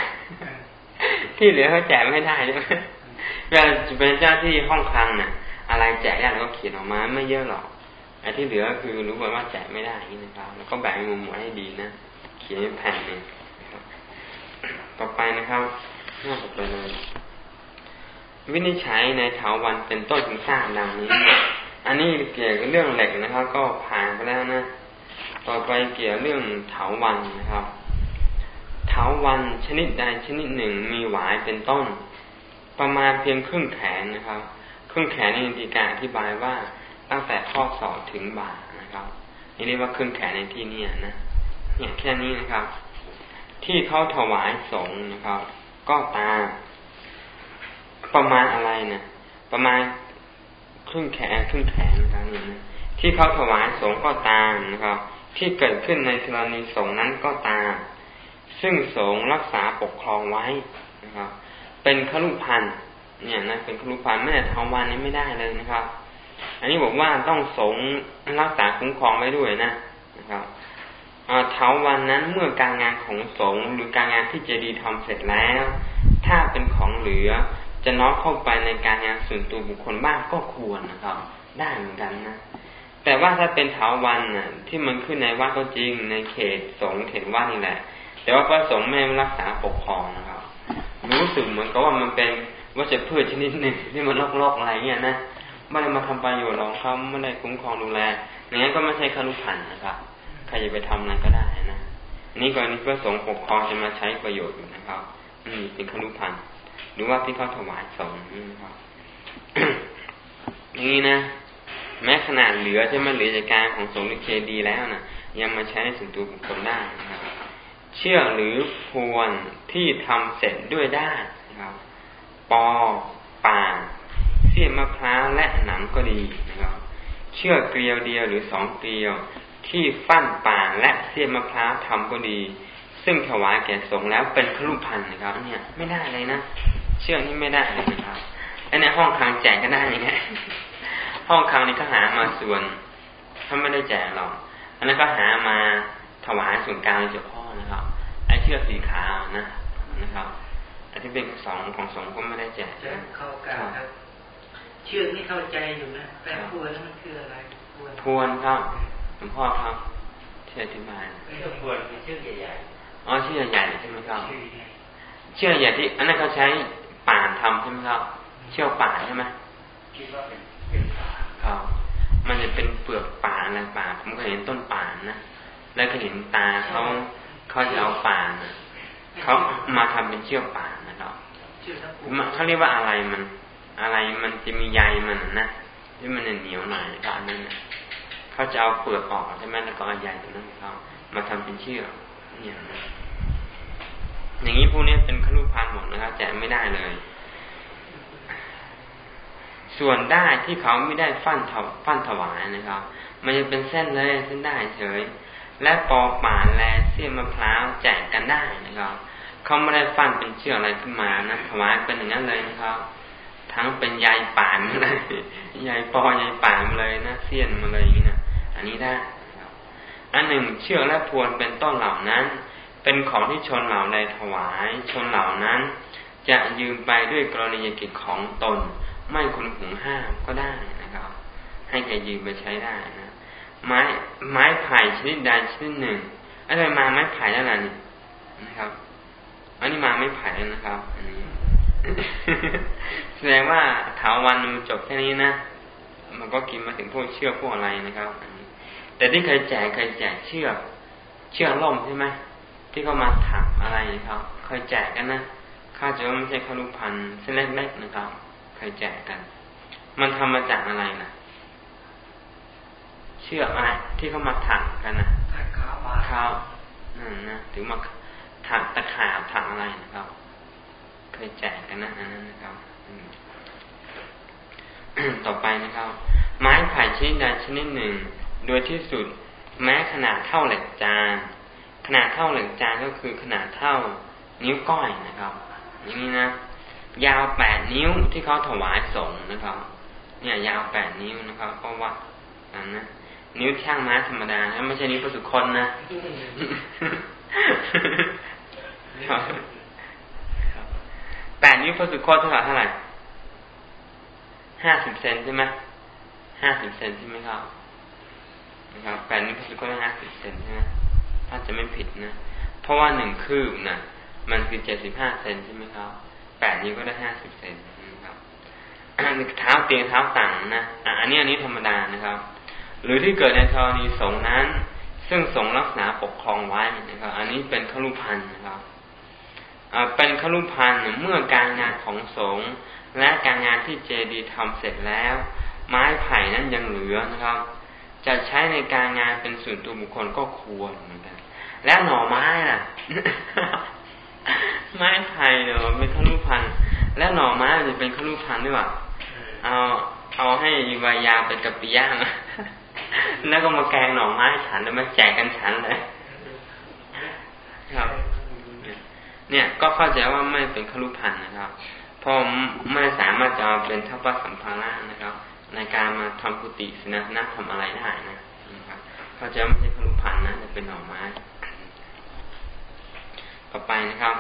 ที่เหลือเขาแจกไม่ได้ใช่ไหมเวลาจะเป็นเจ้าที่ห้องคลังน่ะ อะไรแจกได้เราก็เขียนออกมาไม่เยอะหรอกไอ้ที่เหลือคือรู้ว่าแจกไม่ได้นี่นะครับ แล้วก็แบ่งมุมหมวดให้ดีนะเขียนแผ่นนึ่งต่อไปนะครับน่าต่อไปเลยวินิจฉัยในเถาวันเป็นต้นถึงทราบดังนี้ อันนี้เกี่ยวกับเรื่องเหล็กนะครับ ก็ผ่านไปแล้วนะ ต่อไปเกี่ยวเรื่องเถาวันนะครับาวันชนิดใดชนิดหนึ่งมีหวายเป็นต้น ประมาณเพียงครึ่งแขนนะครับ ครึ่งแขนในี่มีการอธิบายว่าตั้งแต่ข้อศอกถึงบ่านะครับนี่เรียกว่าครึ่งแขนในที่นี้นะเนี่ยแค่นี้นะครับ ที่เขาถวายสงนะครับ ก็ตามประมาณอะไรนะประมาณครึ่งแขนครึ่งแขนนะครับนี่นะที่เขาถวายสงก็ตามนะครับ ที่เกิดขึ้นในกรณีสงนั้นก็ตาม ซึ่งสงรักษาปกครองไว้นะครับ เป็นขลุพันเนี่ยนะเป็นขลุพันไม่แต่ทวันนี้ไม่ได้เลยนะครับ อันนี้บอกว่าต้องสงรักษาคุ้มครองไว้ด้วยนะนะครับเท้าวันนั้นเมื่อการงานของสงหรือการงานที่เจดีทำเสร็จแล้ว ถ้าเป็นของเหลือจะน้อมเข้าไปในการงานส่วนตัวบุคคลบ้างก็ควรนะครับ ได้เหมือนกันนะแต่ว่าถ้าเป็นเถาวันน่ะ ที่มันขึ้นในวัดก็จริงในเขตสงเขตวัดนี่แหละ แต่ว่าพระสงฆ์ไม่รักษาปกครองนะครับรู้สึกเหมือนกับว่ามันเป็นวัชพืชชนิดหนึ่งที่มันลอกๆอะไรเงี้ยนะไม่ได้มาทำประโยชน์รอกเขาไม่ได้คุ้มครองดูแลอย่างนั้นก็ไม่ใช่คารุพันนะครับใครจะไปทำอะไรก็ได้นะนี่กรณีพระสงฆ์ปกครองจะมาใช้ประโยชน์อยู่นะครับนี่เป็นคารุพันธ์หรือว่าที่เขาถวายสงฆ์นี่นะครับอย่างนี้นะแม้ขนาดเหลือจะมาเหลือจากการของสงฆ์เคดีแล้วนะยังมาใช้ในส่วนตัวบุคคลได้นะครับ เชื่อหรือพวนที่ทำเสร็จด้วยได้นะครับ ปอป่าเสี้ยมะพร้าวและหนังก็ดีนะครับ เชื่อเกลียวเดียวหรือสองเกลียว ที่ฟั่นป่าและเสี้ยมะพร้าวทำก็ดี ซึ่งถวายแก่สงแล้วเป็นครุพันนะครับ เนี่ยไม่ได้เลยนะเชื่อนี่ไม่ได้เลยนะครับไอ้ในห้องคังแจกก็ได้ยังไงห้องคังนี่ก็หามาส่วนถ้าไม่ได้แจกหรอกอันนั้นก็หามาถวายส่วนกลางเฉพาะ นะครับ ไอ้เชือกสีขาวนะนะครับแต่ที่เป็นสองของสองก็ไม่ได้แจกเข้ากลางครับเชือกนี่เข้าใจอยู่นะแต่พวนมันคืออะไรพวนครับหลวงพ่อครับเชื่อที่มาพวนคือเชือกใหญ่ๆอ๋อเชือกใหญ่ใช่ไหมครับเชื่ออย่างที่อันนั้นเขาใช้ป่านทำใช่ไหมครับ เชื่อป่านใช่ไหมคิดว่าเป็นเป็นป่าครับมันจะเป็นเปลือกป่าอะไรป่าผมก็เห็นต้นป่านนะแล้วก็เห็นตาเขา เขาจะเอาป่านเขามาทำเป็นเชือกป่านนะครับเขาเรียกว่าอะไรมัน อะไรมันจะมีใยมันนะที่มันเหนียวหน่อยก็อันนั้นเขาจะเอาเปลือกออกใช่ไหมแล้วก็เอาใยตรงนั้นเขามาทำเป็นเชือกเนี่ยนะอย่างนี้พวกนี้เป็นขลุพันหมดนะครับแจกไม่ได้เลย ส่วนได้ที่เขาไม่ได้ฟันฟันถวายนะครับ มันจะเป็นเส้นเลยเส้นได้เฉย และปอป่านแลเสี้ยมะพร้าวแจกกันได้นะครับเขาไม่ได้ฟันเป็นเชือกอะไรขึ้นมานะถวายเป็นอย่างนั้นเลยนะครับ ทั้งเป็นยายป่านเลยยายปอยายป่านเลยนะเสี้ยนมาเลยอย่างนี้นะอันนี้ได้อันหนึ่งเชือกและพวนเป็นต้นเหล่านั้น เป็นของที่ชนเหล่าใดถวายชนเหล่านั้น จะยืมไปด้วยกรณียกิจของตน ไม่คุณหุงห้ามก็ได้นะครับ ให้แกยืมไปใช้ได้นะ ไม้ไม้ไผ่ชนิดใดชนิดหนึ่งอะไรมาไม้ไผ่แล้วล่ะนี่นะครับ อันนี้มาไม่ไผ่แล้วนะครับ อันนี้ แสดงว่าถาวันมันจบแค่นี้นะมันก็กินมาถึงพวกเชือกพวกอะไรนะครับอันนี้ แต่ที่เคยแจกเคยแจกเชือก เชือกล่มใช่ไหมที่เขามาถักอะไรนะครับ เคยแจกกันนะข้าจะว่าไม่ใช่ข้าลูกพันเส้นเล็กๆนะครับ เคยแจกกัน มันทำมาจากอะไรนะ เชือกอะไรที่เขามาถักกันนะถักขาวมาขาวนั่นนะถึงมาถักตะขาบถักอะไรนะครับ เคยแจกกันนะอันนั้นนะครับต่อไปนะครับ ไม้ไผ่ชนิดใดชนิดหนึ่ง โดยที่สุด แม้ขนาดเท่าเหล็กจานขนาดเท่าเหล็กจานก็คือขนาดเท่านิ้วก้อยนะครับ อย่างนี้นะยาวแปดนิ้วที่เขาถวายสงนะครับ เนี่ย ยาวแปดนิ้วนะครับ ก็วัดกันนะ นิ้วช่างม้าธรรมดาไม่ใช่นิ้วพระสุคนนะแปดนิ้วพระสุคนเท่าไหร่เท่าไหร่ห้าสิบเซนใช่ไหมห้าสิบเซนใช่ไหมครับนะครับแปดนิ้วพระสุคนห้าสิบเซนใช่ไหมถ้าจะไม่ผิดนะ เพราะว่าหนึ่งคืบนะมันคือเจ็ดสิบห้าเซนใช่ไหมครับแปดนิ้วก็ได้ห้าสิบเซนนะครับเท้าเตียงเท้าต่างนะอันนี้อันนี้ธรรมดานะครับ หรือที่เกิดในธรณีสงนั้น ซึ่งสงลักษณะปกครองไว้นะครับ อันนี้เป็นขลุพันธ์นะครับเป็นขลุพันธ์เมื่อการงานของสงและการงานที่เจดีทำเสร็จแล้ว ไม้ไผ่นั้นยังเหลือนะครับ จะใช้ในการงานเป็นส่วนตัวบุคคลก็ควรเหมือนกัน และหน่อไม้ล่ะ ไม้ไผ่เนาะเป็นขลุพันธ์และหน่อไม้จะเป็นขลุพันธ์หรือเปล่าเอาเอาให้วายาเป็นกะปิย่าง แล้วก็มาแกงหน่อไม้ฉันแล้วมาแจกกันฉันเลยครับ เนี่ยก็เข้าใจว่าไม่เป็นครุพันนะครับเพราะไม่สามารถจะเอาเป็นทัพพสัมภาระนะครับ ในการมาทำกุฏิสนะนักทำอะไรได้นะนะครับเข้าใจว่าไม่ใช่ครุพันนะจะเป็นหน่อไม้ ต่อไปนะครับ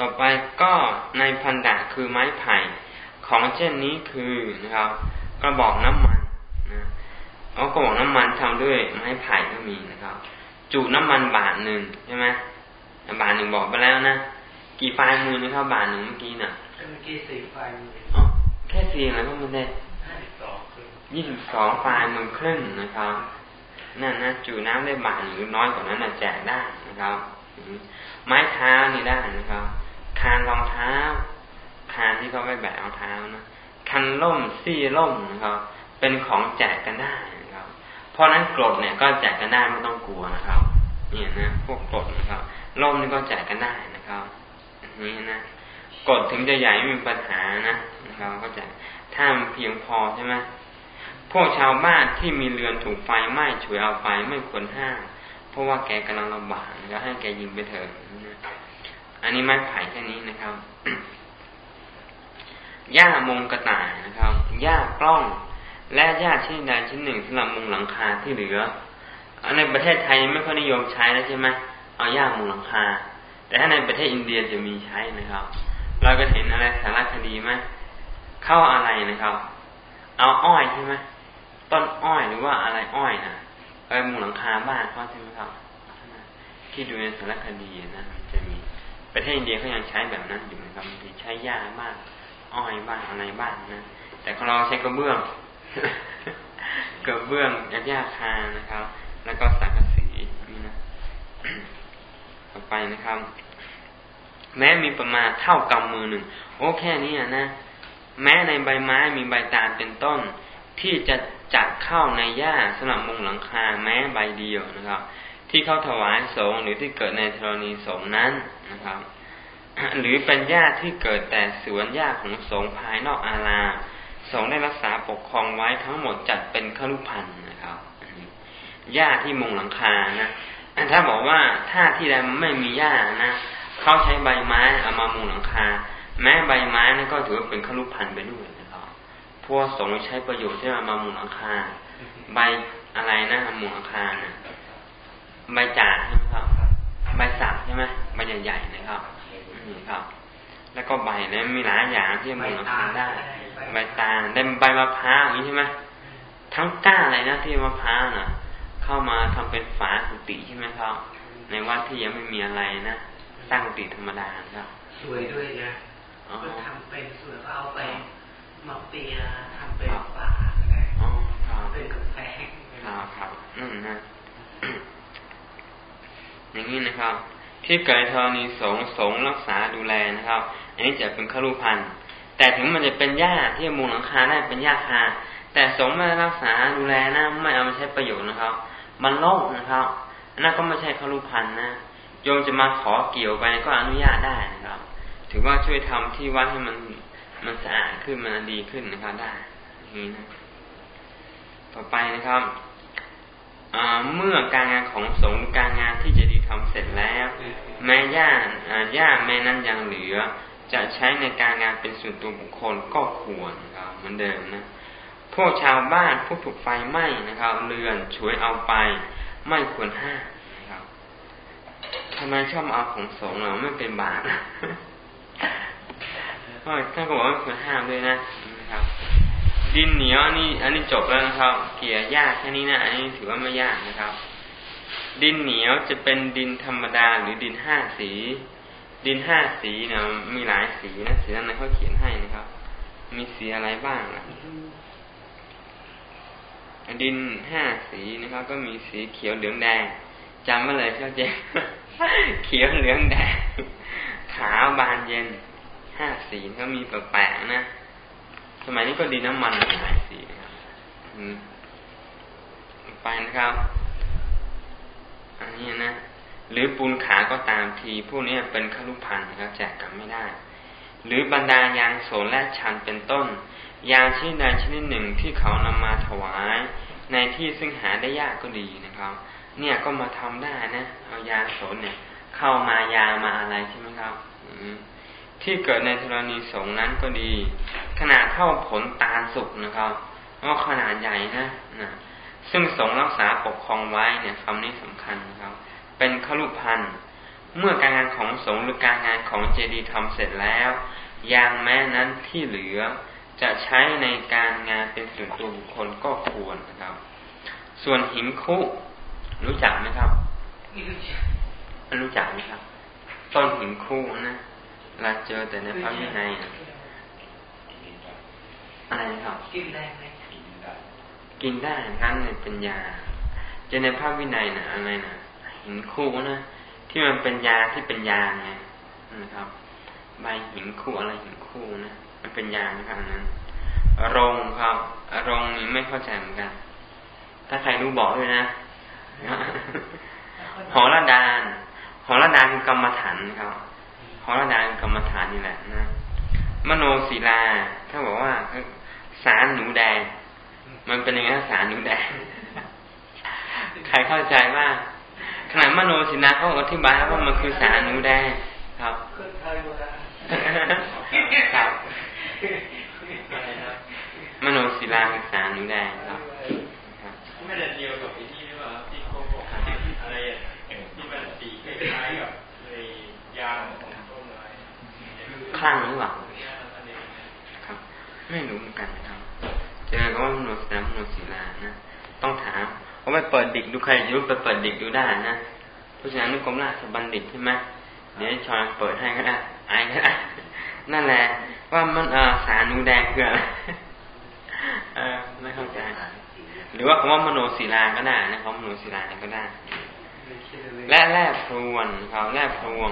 ต่อไปก็ในพันดาคือไม้ไผ่ของเช่นนี้คือนะครับกระบอกน้ำมัน เอากระบอกน้ำมันทำด้วยไม้ไผ่ก็มีนะครับ จุน้ำมันบาทหนึ่งใช่ไหมบาทหนึ่งบอกไปแล้วนะกี่ปลายมือนะครับ บาทหนึ่งเมื่อกี้น่ะเมื่อกี้สี่ปลายมือแค่สี่แล้วก็มันได้ยี่สิบสองปลายมือครึ่งนะครับนั่นนะจุน้ำได้บาทหรือน้อยกว่านั้นนะแจกได้นะครับไม้เท้านี่ได้นะครับ คานรองเท้า คานที่เขาไปแบกรองเท้านะคันล่มซี่ล่มนะครับ เป็นของแจกกันได้ เพราะนั้นกรดเนี่ยก็แจกกันได้ไม่ต้องกลัวนะครับ เนี่ยนะพวกกรดนะครับล่มนี่ก็แจกกันได้นะครับนี่นะกรดถึงจะใหญ่ไม่มีปัญหานะนะครับก็จะถ้ามันเพียงพอใช่ไหมพวกชาวบ้านที่มีเรือนถูกไฟไหม้ฉวยเอาไปไม่ควรห้ามเพราะว่าแกกำลังลำบากก็ให้แกยิงไปเถอะอันนี้ไม้ไผ่แค่นี้นะครับหญ้ามงกระต่ายนะครับหญ้ากล้อง และญาติชิ้นใดชิ้นหนึ่งสำหรับมุงหลังคาที่เหลือในประเทศไทยไม่ค่อยนิยมใช้แล้วใช่ไหมเอาหญ้ามุงหลังคา แต่ถ้าในประเทศอินเดียจะมีใช้นะครับ เราก็เห็นอะไรสารคดีไหมเข้าอะไรนะครับ เอาอ้อยใช่ไหมต้นอ้อยหรือว่าอะไรอ้อยนะไปมุงหลังคาบ้านเขาใช่ไหมครับ ที่ดูในสารคดีนะจะมีประเทศอินเดียเขายังใช้แบบนั้นอยู่นะครับที่ใช้หญ้าบ้างอ้อยบ้างอะไรบ้างนะแต่ของเราใช้กระเบื้อง กระเบื้องยัดยาคานะครับ แล้วก็สังกะสีนี่นะต่อไปนะครับ แม้มีประมาณเท่ากำมือหนึ่งโอ้แค่นี้นะแม้ในใบไม้มีใบตาลเป็นต้น ที่จะจัดเข้าในหญ้าสำหรับมุงหลังคาแม้ใบเดียวนะครับ ที่เข้าถวายสงหรือที่เกิดในธรณีสงนั้นนะครับ หรือเป็นหญ้าที่เกิดแต่สวนหญ้าของสงภายนอกอาราม สงได้รักษาปกครองไว้ทั้งหมดจัดเป็นขลุพันธ์นะครับหญ้าที่มุงหลังคานะถ้าบอกว่าถ้าที่ใดไม่มีหญ้านะเขาใช้ใบไม้เอามามุงหลังคา แม้ใบไม้นั่นก็ถือว่าเป็นขลุพันธ์ไปด้วยนะครับพวกสงใช้ประโยชน์ที่มามามุงหลังคา ใบอะไรนะมุงหลังคานะใบจากใช่ไหมครับ ใบสักใช่ไหมใบใหญ่ๆนะครับนี่ครับ แล้วก็ใบเนี่ยมีหลายอย่างที่มุงหลังคาได้ ใบตาลได้ใบมะพร้าวอย่างนี้ใช่ไหมทั้งก้าอะไรนะที่มะพร้าวน่ะ เข้ามาทำเป็นฝากุฏิใช่ไหมครับในวัดที่ยังไม่มีอะไรนะสร้างกุฏิธรรมดาครับสวยด้วยนะก็ทำเป็นสวยก็เอาไปมาเปียทำเป็นฝาอะไรเป็นกาแฟครับครับอืมนะอย่างนี้นะครับ ที่เกิดธรณีสงสงรักษาดูแลนะครับ อันนี้จะเป็นขรุพันธ์ แต่ถึงมันจะเป็นหญ้าที่มุงหลังคาได้เป็นหญ้าคา แต่สงไม่รักษาดูแลนะไม่เอามาใช้ประโยชน์นะครับ มันโลกนะครับนั่นก็ไม่ใช่ขรุพันนะโยมจะมาขอเกี่ยวไปก็อนุญาตได้นะครับ ถือว่าช่วยทำที่วัดให้มันมันสะอาดขึ้นมันดีขึ้นนะครับได้อย่างนี้นะ ต่อไปนะครับเมื่อการงานของสงฆ์การงานที่จะดีทำเสร็จแล้ว แม่ย่าย่าแม่นั้นยังเหลือ จะใช้ในการงานเป็นส่วนตัวบุคคลก็ควรนะครับเหมือนเดิมนะพวกชาวบ้านผู้ถูกไฟไหม้นะครับเรือนช่วยเอาไป ไม่ควรห้ามนะครับทำไมชอบเอาของสงเราไม่เป็นบาปเพราะท่านก็บอกว่าไม่ควรห้ามด้วยนะนะครับ ดินเหนียวอันนี้ อันนี้จบแล้วนะครับ เกี่ยยากแค่นี้นะอันนี้ถือว่าไม่ยากนะครับ ดินเหนียวจะเป็นดินธรรมดาหรือดินห้าสี ดินห้าสีเนี่ยมีหลายสีนะสีนั้นเขาเขียนให้นะครับ มีสีอะไรบ้างล่ะดินห้าสีนะครับ ก็มีสีเขียวเหลืองแดงจำมาเลยเช่าเจเขียวเหลืองแดงขาวบานเย็นห้าสีก็มีแปลกๆนะสมัยนี้ก็ดีน้ำมันหลายสีนะครับไปนะครับ อันนี้นะ หรือปูนขาก็ตามทีพวกนี้เป็นขลุพันธ์นะครับแจกกันไม่ได้ หรือบรรดายางโสนและชันเป็นต้น ยางชนิดใดชนิดหนึ่งที่เขานำมาถวาย ในที่ซึ่งหาได้ยากก็ดีนะครับ เนี่ยก็มาทำได้นะเอายางโสนเนี่ย เข้ามายามาอะไรใช่ไหมครับที่เกิดในธรณีสงนั้นก็ดี ขนาดเท่าผลตาลสุกนะครับก็ขนาดใหญ่นะนะซึ่งสงรักษาปกครองไว้เนี่ยคำนี้สำคัญนะครับ เป็นขลุพันธ์เมื่อการงานของสงหรือการงานของเจดีย์ทำเสร็จแล้วยางแม้นั้นที่เหลือจะใช้ในการงานเป็นส่วนตัวบุคคลก็ควรนะครับ ส่วนหินคุรู้จักไหมครับไม่รู้จักรู้จักไหมครับ ต้นหินคู่นะเราเจอแต่ในพระวินัยอะไรครับ กินได้ไหมกินได้งั้นเนเป็นยาเจอในพระวินัยนะอะไรนะ หินคู่นะที่มันเป็นยาที่เป็นยาไงนะครับใบหินคู่อะไรหินคู่นะมันเป็นยานะครับนั้นรงครับรงนี่ไม่เข้าใจเหมือนกัน ถ้าใครรู้บอกด้วยนะหอระดานหอระดานคือกรรมฐานครับขอระดานกรรมฐานนี่แหละนะมโนศิลาถ้าบอกว่าสารหนูแดง มันเป็นยังไงสารหนูแดง ใครเข้าใจว่า นาดมโนศิลาเขาอธิบายว่ามันคือสารหนูแดงครับครับมโนศิลาคือสารหนูแดงครับไม่ได้เดียวกับที่นี่หรือเปล่าที่เขาบอกอะไรที่มันสีคล้ายๆกับยาคลั่งหรือเปล่าครับ ไม่รู้เหมือนกันครับ เจอก็ว่ามโนสนามโนศิลานะต้องถาม เพราไปเปิดดิกดูใครยุไปเปิดดิกดูได้นะเพราะฉะนั้นนุกรมราชบัณฑิตใช่ไหมเดี๋ยวชอยเปิดให้ก็ได้ไอ้ก็ได้นั่นแหละ ว่ามันเออสารนูแดงคืออะไรเออไม่เข้าใจหรือว่าคำว่ามโนศิลาก็ได้นะคำมโนศิลาก็ได้ และแร่พรวนเขาแร่พรวง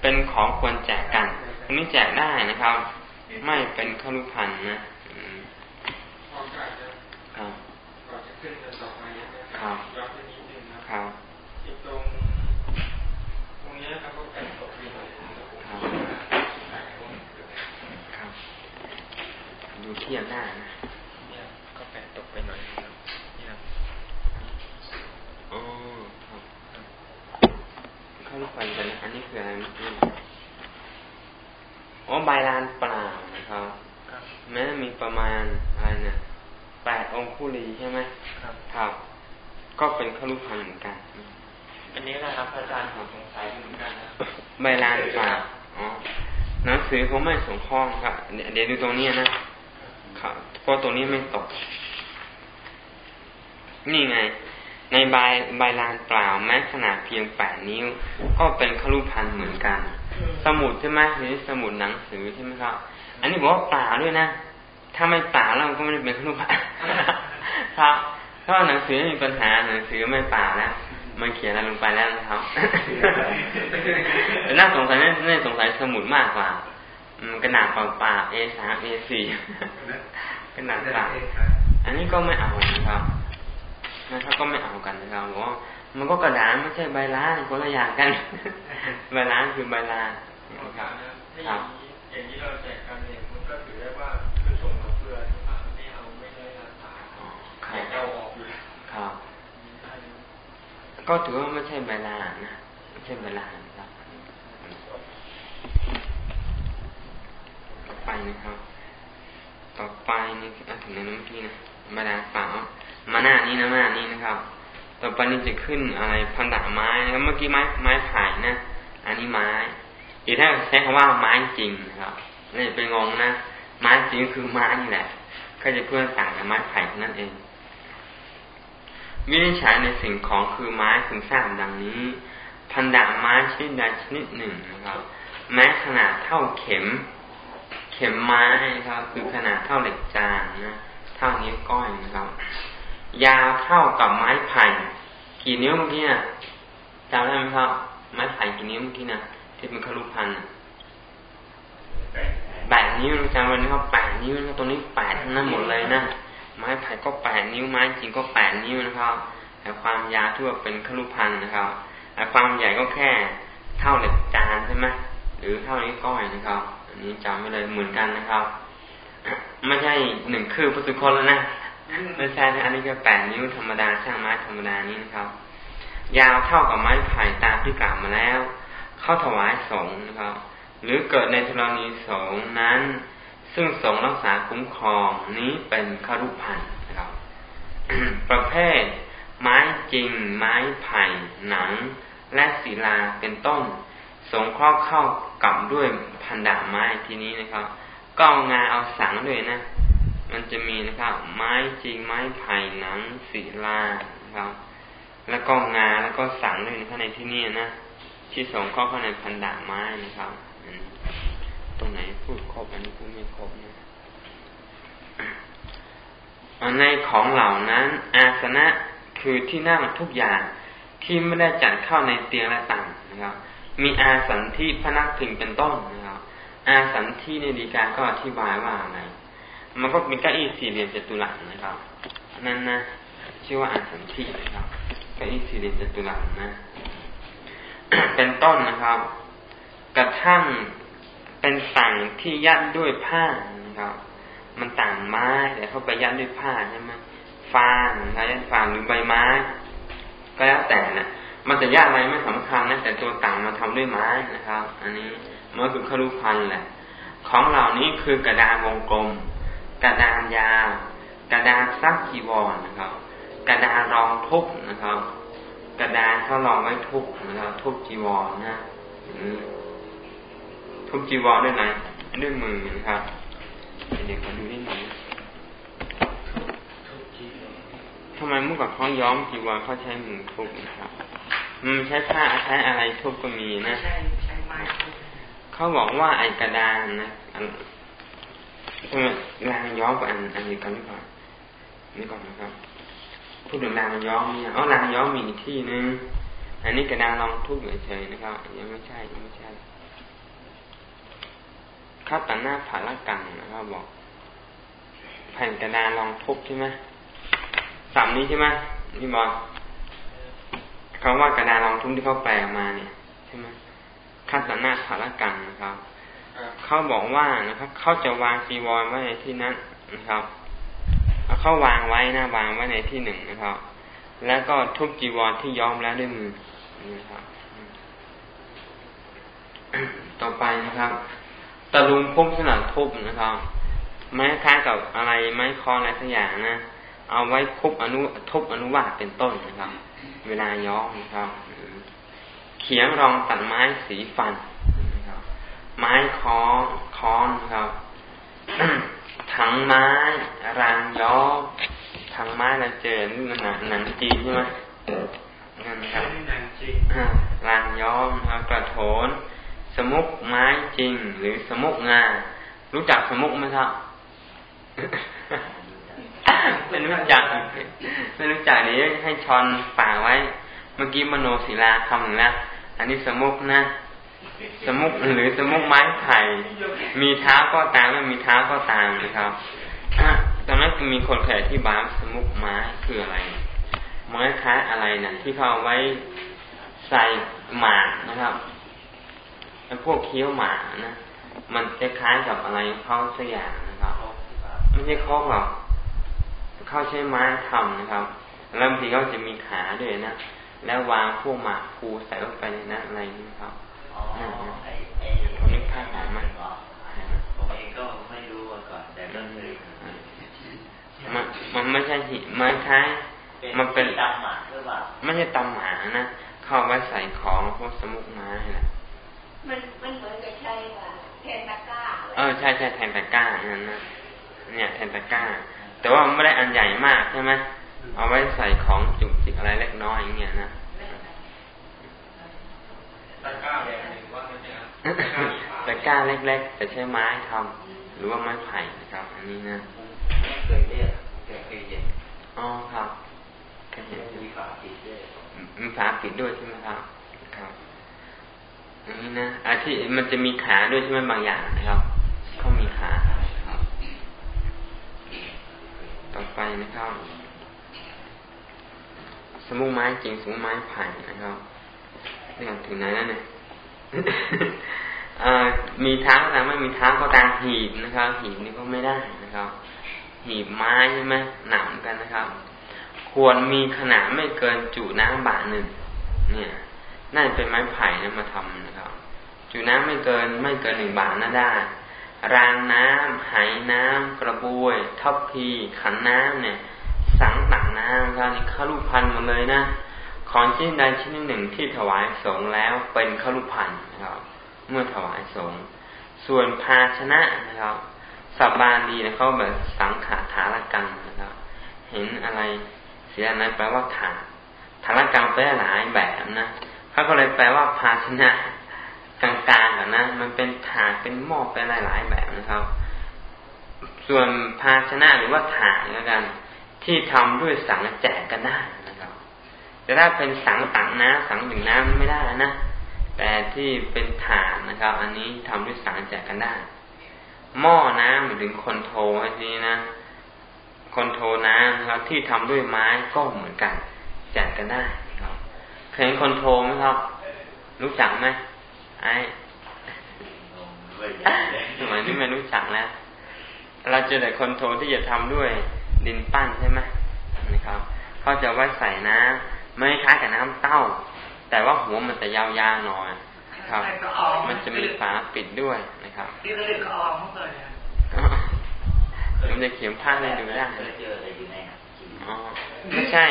เป็นของควรแจกกันอันนี้แจกได้นะครับ ไม่เป็นขลุพันนะ ครับ ครับอนไครับจิตตรงตรงนี้ครับก็เป็ตกวินครัครับอยู่ที่หน้านะเนี่ยก็แปดตกไปหน่อยนะครับเนี่ยโอ้ครับเข้าลูกไฟกันนะอันนี้คืออะไรโอ๋อใบลานเปล่านะครับแม้มีประมาณอะไรเนี่ยแปดองคุลีใช่ไหม ก็เป็นขลุพันเหมือนกัน อันนี้นะครับอาจารย์ผมสงสัยเหมือนกันนะใบลานเปล่าอ๋อหนังสือเขาไม่สงข้องครับเดี๋ยวดูตรงนี้นะครับเพราะตรงนี้ไม่ตก นี่ไง ในใบใบลานเปล่าแม้ขนาดเพียงแปดนิ้ว ก็เป็นครุพันธ์เหมือนกัน สมุดใช่ไหมหรือสมุดหนังสือใช่ไหมครับ อันนี้บอกว่าเปล่าด้วยนะ ถ้าไม่เปล่าแล้วก็ไม่ได้เป็นครุพันธ์ครับ เพราะหนังสือมีปัญหาหนังสือไม่เปล่าแล้วมันเขียนอะไรลงไปแล้วนะครับน่าสงสัยน่าสงสัยสมุดมากกว่ามันกระหนาดเปล่า A สาม A สี่กระหนาดเปล่าอันนี้ก็ไม่เอานะครับนะครับก็ไม่เอากันนะครับบอกว่ามันก็กระดาษไม่ใช่ใบลานคนละอย่างกันใบลานคือใบลานครับครับอย่างนี้เราแจกกันเนี่ยมันก็ถือได้ว่าคือส่งมาเพื่อไม่เอาไม่ได้รักษาแจกเอาออกอยู่ ครับ ก็ถือว่าไม่ใช่ใบลานะไม่ใช่ใบลาครับไปนะครับ ต่อไปนี่ถึงในน้ำพี่นะใบลานเปล่ามาหน้านี้นะหน้านี้นะครับ ต่อไปนี้จะขึ้นอะไรพันดาไม้นะครับเมื่อกี้ไม้ไม้ไผ่นะอันนี้ไม้อีกถ้าใช้คำว่าไม้จริงนะครับนี่เป็นงงนะไม้จริงคือไม้นี่แหละก็จะเพื่อนต่างกับไม้ไผ่นั่นเอง วิธีใช้ในสิ่งของคือไม้ถึงทราบดังนี้พันดาไม้ชนิดใดชนิดหนึ่งนะครับ แม้ขนาดเท่าเข็ม เข็มไม้นะครับ คือขนาดเท่าเหล็กจานนะเท่านิ้วก้อยนะครับ ยาวเท่ากับไม้ไผ่กี่นิ้วเมื่อกี้นะจำได้ไหมครับ ไม้ไผ่กี่นิ้วเมื่อกี้นะที่เป็นครุพันแปดนิ้วจำไว้นะครับแปดนิ้วนะตรงนี้แปดทั้งนั้นหมดเลยนะ ไม้ไผ่ก็แปดนิ้วไม้จริงก็แปดนิ้วนะครับแต่ความยาวทั่วเป็นครุพันนะครับแต่ความใหญ่ก็แค่เท่าเหล็กจานใช่ไหมหรือเท่านี้ก้อยนะครับ อันนี้จำไว้เลยเหมือนกันนะครับ ไม่ใช่หนึ่งคือพุทธคนแล้วนะไม่ใช่นะอันนี้ก็แปดนิ้วธรรมดาช่างไม้ธรรมดานี้นะครับ ยาวเท่ากับไม้ไผ่ตามที่กล่าวมาแล้ว เข้าถวายสงนะครับ หรือเกิดในธรณีสงนั้น ซึ่งสงรักษาคุ้มครองนี้เป็นคารุพันธ์นะครับ ประเภท ไม้จริง ไม้ไผ่ หนัง และศิลาเป็นต้น สงเคราะห์เข้ากับด้วยพันดาไม้ทีนี้นะครับ ก็เอางาเอาสังด้วยนะ มันจะมีนะครับ ไม้จริง ไม้ไผ่หนังศิลาครับ แล้วก็งาแล้วก็สังด้วยนะครับในที่นี้นะที่สงข้อเข้าในพันดาไม้นะครับ ตรงไหนพูดครบอันนี้พูดไม่ครบนะในของเหล่านั้น อาสนะคือที่นั่งทุกอย่างที่ไม่ได้จัดเข้าในเตียงและต่างนะครับ มีอาสันที่พนักพิงเป็นต้นนะครับ อาสันที่ในดีการก็อธิบายว่าอะไร มันก็เป็นเก้าอี้สี่เหลี่ยมจัตุรัสนะครับนั่นนะชื่อว่าอันสันตินะครับเก้าอี้สี่เหลี่ยมจัตุรัสนะ เป็นต้นนะครับ กระทั่ง เป็นสั่งที่ยัดด้วยผ้านะครับ มันต่างไม้แต่เขาไปยัดด้วยผ้าใช่ไหมฟางนะยัดฟางหรือใบไม้ ก็แล้วแต่นะมันจะยากอะไรไม่สำคัญนะแต่ตัวต่างมาทำด้วยไม้นะครับ อันนี้มันคือคารุพันแหละ ของเหล่านี้คือกระดาษวงกลม กระดานยาวกระดานซักจีวรนะครับ กระดานรองทุบนะครับ กระดานเขารองไว้ทุบนะครับทุบจีวรนะ ทุบจีวรด้วยไหนด้วยมือนะครับเดี๋ยวขอดูนิดหนึ่งทำไมเมื่อก่อนเขาย้อมจีวรเขาใช้มือทุบนะครับมันใช้ผ้าใช้อะไรทุบก็มีนะเขาบอกว่าไอกระดานนะใช่ไหมรางย้อมกับอันอันนี้กันหรือเปล่านี่ก่อนนะครับพูดถึงรางย้อมเนี่ยอ๋อรางย้อมมีที่นึงอันนี้กระดานรองทุบเฉยๆนะครับยังไม่ใช่ยังไม่ใช่ ข้าตัดหน้าผาละกังนะครับบอก แผ่นกระดานรองทุบใช่ไหมสามนี้ใช่ไหมนี่บอลคำว่ากระดานรองทุบที่เขาแปลมาเนี่ยใช่ไหมข้าตัดหน้าผาละกังนะครับ เขาบอกว่านะครับ เขาจะวางจีวรไว้ในที่นั้นนะครับเขาวางไว้นะวางไว้ในที่หนึ่งนะครับ แล้วก็ทุบจีวรที่ย้อมแล้วด้วยมือนะครับ ต่อไปนะครับ ตะลุงพุ่มสนัดทุบนะครับไม้ค้ากับอะไรไม้คออะไรสักอย่างนะเอาไว้คุบอนุทุบอนุวาตเป็นต้นนะครับ เวลาย้อมนะครับเขียงรองตัดไม้สีฟันนะครับ ไม้ค้อนค้อนครับถังไม้รางย้อมถังไม้เราเจอนี่หนังหนังจีนใช่ไหมนั่นครับรางย้อมครับกระโถน สมุกไม้จริง หรือสมุกงา รู้จักสมุกไหมครับไม่รู้จักไม่รู้จักเดี๋ยวให้ชอนป่าไว้ เมื่อกี้มโนศิลาคำหนึ่งแล้วอันนี้สมุกนะ สมุกหรือสมุกไม้ไผ่มีเท้าก็ตามไม่มีเท้าก็ตามนะครับตอนนั้นมีคนแขกที่บ้านสมุกไม้คืออะไรไม้ค้าอะไรนะ่ะที่เขาเอาไว้ใส่หมากนะครับ ไอ้พวกเคี้ยวหมานะมันจะคล้ายกับอะไรเขาสักอย่างนะครับไม่ใช่คอกหรอกเขาใช้ไม้ทำนะครับ แล้วบางทีเขาจะมีขาด้วยนะแล้ววางพวกหมากภูใส่ลงไปในนั้นอะไรนี่ครับนั่นนะผมนึกภาพออกไหมผมเองก็ไม่รู้มาก่อนแต่ก็เคยมันมันไม่ใช่หิไม้คล้ายมันเป็นตำหมาหรือเปล่าไม่ใช่ตำหมานะเข้าไว้ใส่ของพวกสมุกไม้นะ มันมันเหมือนกับใช่แทนตะก้าเออใช่ใช่แทนตะก้านั่นนะเนี่ยแทนตะก้า แต่ว่าไม่ได้อันใหญ่มากใช่ไหมเอาไว้ใส่ของจุกจิกอะไรเล็กน้อยอย่างเงี้ยนะตะก้าแดงหรือว่าไม่ใช่ตะก้าเล็กๆแต่ใช้ไม้ทำหรือว่าไม้ไผ่นะครับ อันนี้นะเคยเรียกเคยเห็นอ๋อครับเคยเห็นมีฝาปิดด้วยมีฝาปิดด้วยใช่ไหมครับครับอั นนี้นะอาที่มันจะมีขาด้วยใช่ไหมบางอย่างนะครับเขามีขาต่อไปนะครับ สมุนไม้จริงสมุนไม้ไผ่นะครับเรื่องถึงไหนแล้วเนี่ยมีเท้าแต่ไม่มีเท้าก็ตามหีบนะครับ หีบนี่ก็ไม่ได้นะครับ หีบไม้ใช่ไหมหนำกันนะครับ ควรมีขนาดไม่เกินจุน้ำบาทหนึ่งเนี่ยน่าจะเป็นไม้ไผ่นะมาทำนะ จุน้ำไม่เกินไม่เกินหนึ่งบาทน่าได้ รางน้ำไหน้ำกระบวยทัพพีขันน้ำเนี่ย สังตักน้ำครับนี่ข้ารูปพันหมดเลยนะของชิ้นใดชิ้นหนึ่งที่ถวายสงแล้วเป็นข้ารูปพันนะครับ เมื่อถวายสงส่วนภาชนะนะครับสับบาลีนะเขาแบบสังขาถารกังนะครับ เห็นอะไรเสียนั้นแปลว่าถาถารกังแปลหลายแบบนะเขาก็เลยแปลว่าภาชนะ กลางๆกันนะ มันเป็นถาดเป็นหม้อเป็นหลายๆแบบนะครับ ส่วนภาชนะหรือว่าถาดแล้วกัน ที่ทำด้วยสังแจกกันได้นะครับ แต่ถ้าเป็นสังตังน้ำสังถึงน้ำไม่ได้นะ แต่ที่เป็นถาดนะครับ อันนี้ทำด้วยสังแจกกันได้ หม้อน้ำหรือถึงคนโทอันนี้นะคนโทน้ำนะครับ ที่ทำด้วยไม้ก็เหมือนกันแจกกันได้ครับเคยเห็นคนโทไหมครับ รู้จักไหม ไอ้สมัยนี้ไม่รู้จักแล้วเราเจอแต่คนโทที่จะทำด้วยดินปั้นใช่ไหมนะครับเขาจะไว้ใส่น้ำไม่คล้ายกับน้ำเต้า แต่ว่าหัวมันจะยาวๆหน่อยครับ มันจะมีฝาปิดด้วยนะครับที่เรียกออมเข้าไปมันจะเขียนผ้าให้ดูได้อ๋อไม่ใช่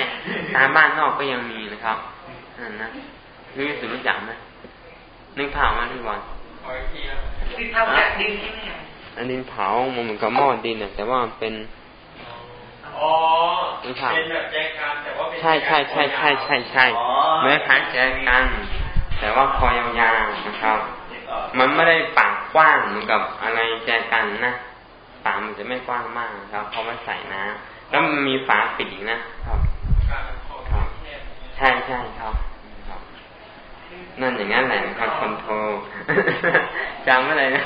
ตามบ้านนอกก็ยังมีนะครับนั่นนะรู้สึกรู้จักไหม นึกภาพมาพี่บอลดินเผาแบบดินใช่ไหมอันดินเผามันเหมือนกับหม้อดินแต่ว่าเป็นอ๋อเป็นแบบแจกันแต่ว่าเป็นใช่ใช่ใช่ใช่ใช่ใช่เมื่อคล้ายแจกัน แต่ว่าคอยาวๆนะครับ มันไม่ได้ปากกว้างเหมือนกับอะไรแจกันนะปากมันจะไม่กว้างมากครับเพราะว่าใส่น้ำแล้วมันมีฝาปิดนะครับ ครับ ใช่ใช่ครับ นั่นอย่างนั้นแหละนะครับคอนโทรจำอะไรนะ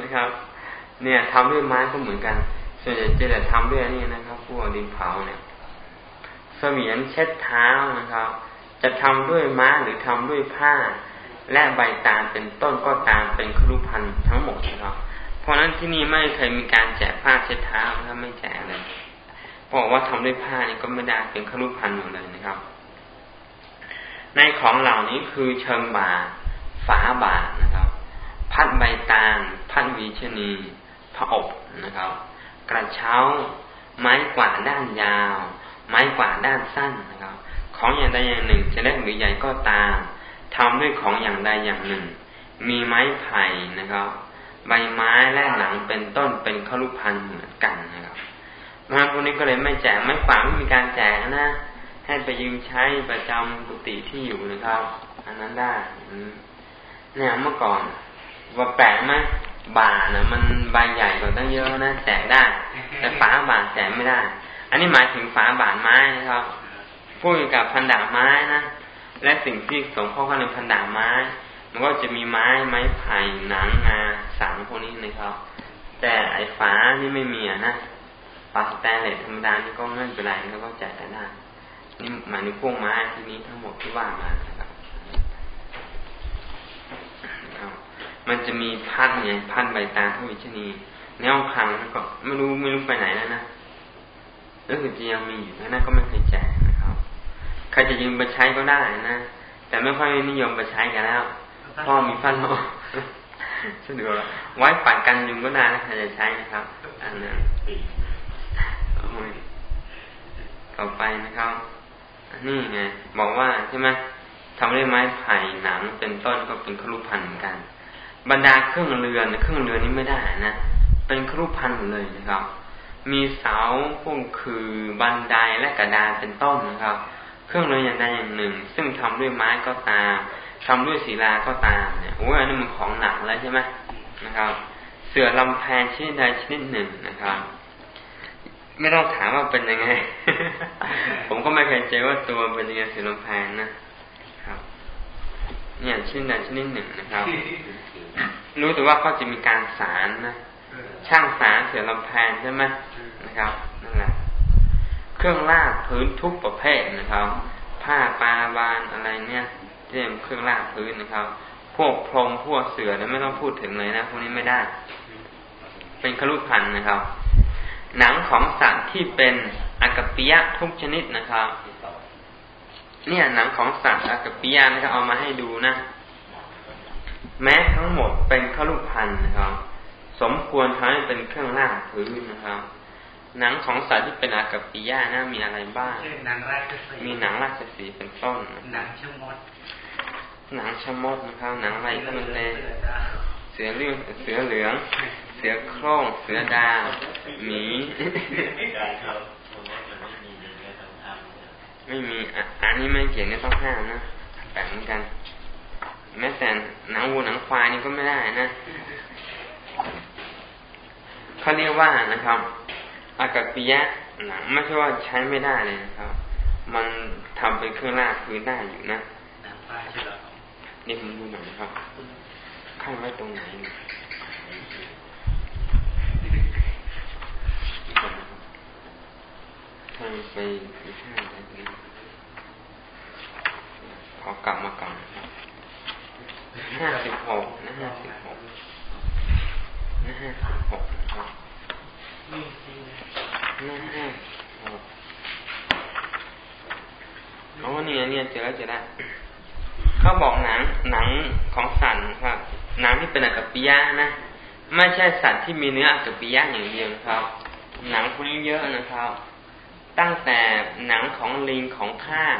นะครับ เนี่ยทำด้วยไม้ก็เหมือนกัน ส่วนใหญ่จะแต่ทำด้วยนี่นะครับ พวกดินเผาเนี่ยเสมียนเช็ดเท้านะครับ จะทำด้วยไม้หรือทำด้วยผ้า และใบตาลเป็นต้นก็ตามเป็นครุพันธ์ทั้งหมดนะครับเพราะนั้นที่นี่ไม่เคยมีการแจกผ้าเช็ดเท้าถ้าไม่แจกเลยบอกว่าทำด้วยผ้านี่ก็ไม่ได้เป็นครุพันธ์หมดเลยนะครับ ในของเหล่านี้คือเชิงบาฝาบาทนะครับ พัดใบตาลพัดวีชนีพระอบนะครับ กระเช้า ไม้กวาดด้านยาว ไม้กวาดด้านสั้นนะครับ ของอย่างใดอย่างหนึ่งจะเล็กหรือใหญ่ก็ตามทำด้วยของอย่างใดอย่างหนึ่ง มีไม้ไผ่นะครับ ใบไม้และหนังเป็นต้นเป็นขลุพันเหมือนกันนะครับมาพวกนี้ก็เลยไม่แจกไม่ฝังไม่มีการแจกนะ ให้ไปยืมใช้ประจำกุฏิที่อยู่นะครับ อันนั้นได้เนี่ยเมื่อก่อนว่าแปลกไหมบาทนะมันใบใหญ่กว่าตั้งเยอะนะแจกได้ แต่ฝาบาทแจกไม่ได้ อันนี้หมายถึงฝาบาทไม้นะครับพูดกับพันดาไม้นะและสิ่งที่สงเคราะห์ในพันดาไม้ มันก็จะมีไม้ไม้ไผ่หนังงาสังพวกนี้นะครับ แต่ไอ้ฝานี่ไม่มีนะฝาสแตนเลสธรรมดานี่ก็ไม่เป็นไรแล้วก็แจกได้ นี่หมายถึงพวกไม้ที่นี้ทั้งหมดที่ว่ามานะครับมันจะมีพันไงพันใบตาลพระวิชนีในห้องคลังก็ไม่รู้ไม่รู้ไปไหนแล้วนะก็คือจะยังมีอยู่นะก็ไม่เคยแจกนะครับใครจะยืมไปใช้ก็ได้นะแต่ไม่ค่อยนิยมไปใช้กันแล้วพ่อมีพันโลสะดวกไว้ปัดกันยุงก็ได้ใครจะใช้นะครับอันนั้นต่อไปนะครับ นี่ไงบอกว่าใช่ไหมทำด้วยไม้ไผ่หนังเป็นต้นก็เป็นครุพันธ์เหมือนกัน บรรดาเครื่องเรือนเครื่องเรือนนี้ไม่ได้นะเป็นครุพันธ์เลยนะครับ มีเสาพวกคือบันไดและกระดานเป็นต้นนะครับ เครื่องเรือนอย่างใดอย่างหนึ่ง ซึ่งทำด้วยไม้ก็ตามทำด้วยศิลาก็ตามเนี่ยโอ้ยอันนี้มันของหนักแล้วใช่ไหมนะครับ เสือลำแพนชนิดใดชนิดหนึ่งนะครับ ไม่ต้องถามว่าเป็นยังไง ผมก็ไม่เคยเจอว่าตัวเป็นยังไงเสือลำแพนนะครับ เนี่ยชนิดใดชนิดหนึ่งนะครับ รู้แต่ว่าก็จะมีการสารนะช่างสารเสือลำแพนใช่ไหมนะครับนั่นแหละเครื่องลากพื้นทุกประเภทนะครับ ผ้าปลาบานอะไรเนี่ยเตรียมเครื่องลากพื้นนะครับ พวกพรมพวกเสือเนี่ยไม่ต้องพูดถึงเลยนะพวกนี้ไม่ได้ เป็นครุพันนะครับ หนังของสัตว์ที่เป็นอากปิยะทุกชนิดนะครับ เนี่ยหนังของสัตว์อากปิยะนะครับเอามาให้ดูนะแม้ทั้งหมดเป็นขลุพันนะครับ สมควรทำให้เป็นเครื่องล่างพื้นนะครับ หนังของสัตว์ที่เป็นอากัปปิยานะมีอะไรบ้างหนังราชสีมีหนังราชสีเป็นต้นหนังชมดหนังชมดนะครับ หนังอะไรก็มันเลยเสือเรื่องเสือเหลืองเสือโคร่งเสือดาวหมีไม่มีอันนี้ไม่เกี่ยวกับต้องห้ามนะแบ่งเหมือนกัน แม้แต่หนังวัวหนังควายนี่ก็ไม่ได้นะเขาเรียกว่านะครับอากาศปิยะหนังไม่ใช่ว่าใช้ไม่ได้เลยนะครับ มันทำเป็นเครื่องลากพื้นได้อยู่นะนี่ผมดูหน่อยนะครับ ข้างไว้ตรงไหนางไปที่ข้างไปขอกลับมาก่อนครับห้าสิบหกนะห้าสิบหกนะห้าสิบหกนะครับนะห้าหกเขาว่านี่ยเนี่ยเจอแล้วเจอแล้วเขาบอกหนังหนังของสัตว์ครับหนังที่เป็นอักปิยะนะไม่ใช่สัตว์ที่มีเนื้ออักปิยะอย่างเดียวครับ หนังพวกนี้เยอะนะครับ ตั้งแต่หนังของลิงของข้าง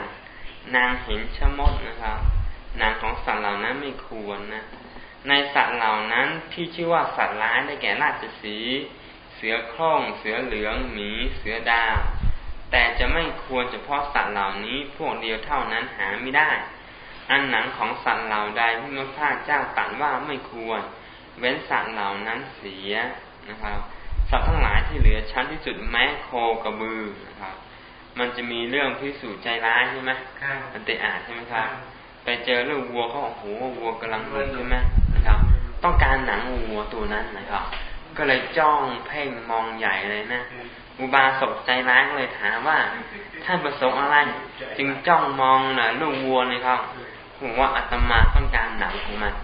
นางเห็นชะมดนะครับ หนังของสัตว์เหล่านั้นไม่ควรนะ ในสัตว์เหล่านั้นที่ชื่อว่าสัตว์ร้ายได้แก่ราชสี เสือโคร่ง เสือเหลือง หมี เสือดาว แต่จะไม่ควรเฉพาะสัตว์เหล่านี้พวกเดียวเท่านั้นหาไม่ได้ อันหนังของสัตว์เหล่าใดที่พระพาเจ้าตรัสว่าไม่ควร เว้นสัตว์เหล่านั้นเสียนะครับ สัตว์ทั้งหลายที่เหลือชั้นที่สุดแม้โคกระบือนะครับ มันจะมีเรื่องพิสูจน์ใจร้ายใช่ไหมมันเตะอาใช่ไหมครับ ไปเจอเรื่องวัวเขาโอ้โหวัวกำลังหิวใช่ไหมนะครับ ต้องการหนังวัวตัวนั้นนะครับ ก็เลยจ้องเพ่งมองใหญ่เลยนะอุบาสกใจร้ายก็เลยถามว่าท่านประสงค์อะไร จึงจ้องมองนะลูกวัวเลยครับผมว่าอาตมาต้องการหนังของมัน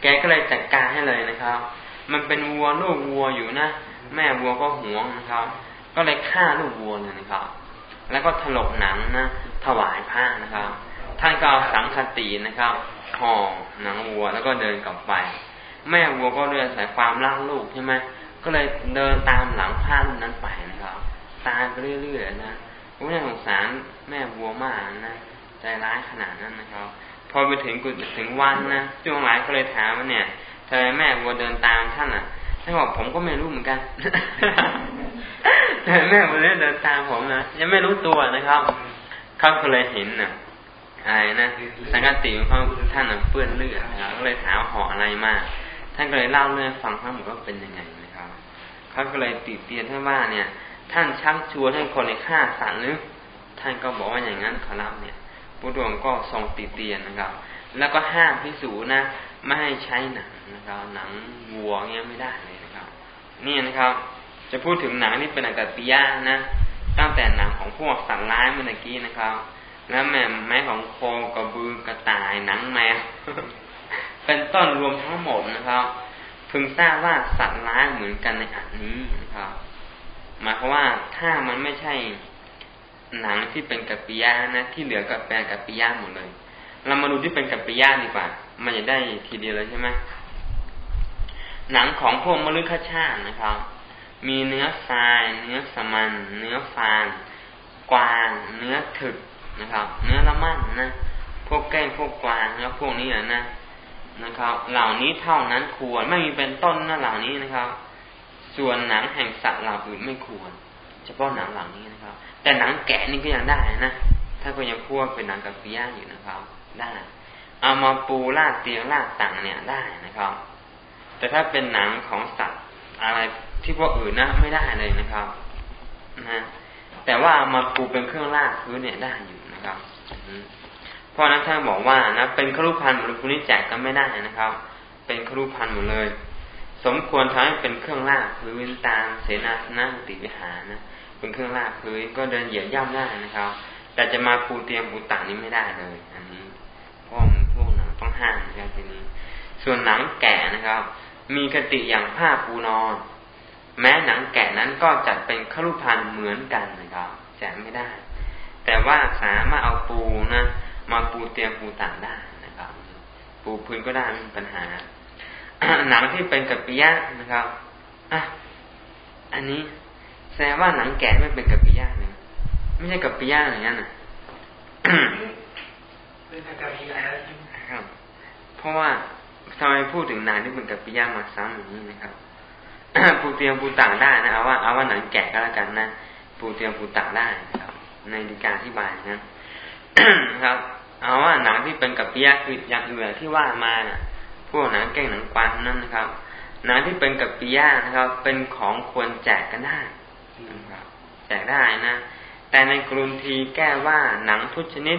แกก็เลยจัดการให้เลยนะครับ มันเป็นวัวลูกวัวอยู่นะ แม่วัวก็หวงนะครับ ก็เลยฆ่าลูกวัวเลยนะครับ แล้วก็ถลกหนังนะถวายพระนะครับถท่านก็เอาสังคตินะครับห่อหนังวัวแล้วก็เดินกลับไป แม่วัวก็เดินสายความรักลูกใช่ไหมก็เลยเดินตามหลังผ้านั้นไปนะครับ ตามไปเรื่อยๆนะผมน่าสงสารแม่วัวมากนะใจร้ายขนาดนั้นนะครับ พอไปถึงกุถึงวันนะช่วงหลายก็เลยถามว่าเนี่ย ทำไมแม่วัวเดินตามท่านอะท่านบอกผมก็ไม่รู้เหมือนกันแต่แม่วัวเดินตามผมนะยังไม่รู้ตัวนะครับเขาก็เลยเห็นนะอะไรนะสังกติของท่านเปื้อนเลือดนะก็เลยถามห่ออะไรมาก ท่านก็เลยเล่าเรื่องฟังทั้งหมดว่าเป็นยังไงนะครับเขาก็เลยติเตียนท่านว่าเนี่ย ท่านชักชวนให้คนในฆ่าสัตว์หรือท่านก็บอกว่าอย่างนั้นขอรับเนี่ยพระดวงก็ทรงติเตียนนะครับ แล้วก็ห้ามพิสูจนะ ไม่ให้ใช้หนังนะครับ หนังวัวเงี้ยไม่ได้เลยนะครับ นี่นะครับ จะพูดถึงหนังที่เป็นอากาศปิยะนะ ตั้งแต่หนังของพวกสัตว์ร้ายเมื่อกี้นะครับ แล้วแม่ไม้ของโคกระบือกระต่ายหนังแมวเป็นต้นรวมทั้งหมดนะครับพึงทราบว่าสัตว์ร้ายเหมือนกันในอันนี้นะครับหมายความว่าถ้ามันไม่ใช่หนังที่เป็นกัปปิยะนะที่เหลือก็เป็นกัปปิยะหมดเลย เรามาดูที่เป็นกัปปิยะดีกว่า มันจะได้ทีเดียวเลยใช่ไหมหนังของพวกมฤคชาตินะครับ มีเนื้อทราย เนื้อสมัน เนื้อฟางกวาง เนื้อถึกนะครับ เนื้อละมั่นนะ พวกแก้งพวกกวางแล้วพวกนี้นะ นะครับ เหล่านี้เท่านั้นควรไม่มีเป็นต้นนะเหล่านี้นะครับ ส่วนหนังแห่งสัตว์เหล่าอื่นไม่ควร เฉพาะหนังเหล่านี้นะครับ แต่หนังแกะนี่ก็ยังได้นะ ถ้าก็ยังพูดเป็นหนังกับปิยาอยู่นะครับ ได้ เอามาปูลาดเตียงลาดต่างเนี่ยได้นะครับ แต่ถ้าเป็นหนังของสัตว์อะไรที่พวกอื่นนะไม่ได้เลยนะครับนะแต่ว่ามาปูเป็นเครื่องลากพื้นเนี่ยได้อยู่นะครับเพราะนั้นท่านบอกว่านะเป็นครุพันธ์หมดเลยคุณนี้แจกกันไม่ได้นะครับ เป็นครุพันธ์หมดเลย สมควรทำให้เป็นเครื่องลากพื้นตามเสนาสนะติวิหารนะเป็นเครื่องลากพื้นก็เดินเหยียบย่ำได้นะครับ แต่จะมาปูเตียงปูต่างนี้ไม่ได้เลย อันนี้เพราะ ต้องห้ามนะครับทีนี้ ส่วนหนังแก่นะครับ มีคติอย่างผ้าปูนอน แม้หนังแก่นั้นก็จัดเป็นครุพันเหมือนกันนะครับแจกไม่ได้ แต่ว่าสามารถเอาปูนะมาปูเตียงปูต่างได้นะครับ ปูพื้นก็ได้ไม่มีปัญหาหนังที่เป็นกัปปิยะนะครับอะอันนี้แสดงว่าหนังแก่ไม่เป็นกัปปิยะเลยไม่ใช่กัปปิยะอย่างนั้นนะเป็นกัปปิยะ ครับ เพราะว่าทำไมพูดถึงหนังที่เป็นกัปปิยะมาซ้ำอย่างนี้นะครับปูเตียงปูต่างได้นะเอาว่าเอาว่าหนังแก่ก็แล้วกันนะปูเตียงปูต่างได้นะครับ ในดีการที่บายนะครับ เอาว่าหนังที่เป็นกัปปิยะคืออย่างอื่นที่ว่ามาน่ะ พวกหนังแก้งหนังกวางนั่นนะครับหนังที่เป็นกัปปิยะนะครับ เป็นของควรแจกกันได้นะครับแจกได้นะแต่ในกรุณทีแก้ว่าหนังทุกชนิด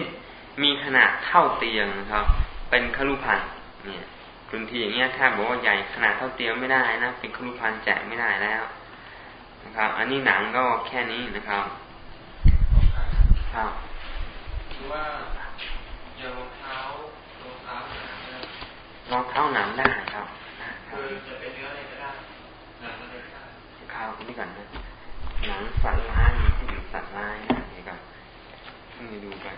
มีขนาดเท่าเตียงนะครับ เป็นคลุพันเนี่ยกรุณทีอย่างเงี้ยถ้าบอกว่าใหญ่ขนาดเท่าเตียงไม่ได้นะเป็นคลุพันแจกไม่ได้แล้วนะครับ อันนี้หนังก็แค่นี้นะครับครับคือว่าอย่ารองเท้ารองเท้าหนังรองเท้าหนังได้ครับคือจะเป็นเนื้ออะไรก็ได้หนังอะไรก็ได้ข้าวนี่ก่อนนะหนังสัตว์ร้ายที่อยู่สัตว์ร้ายนะเดี๋ยวก่อนนี่ดูไป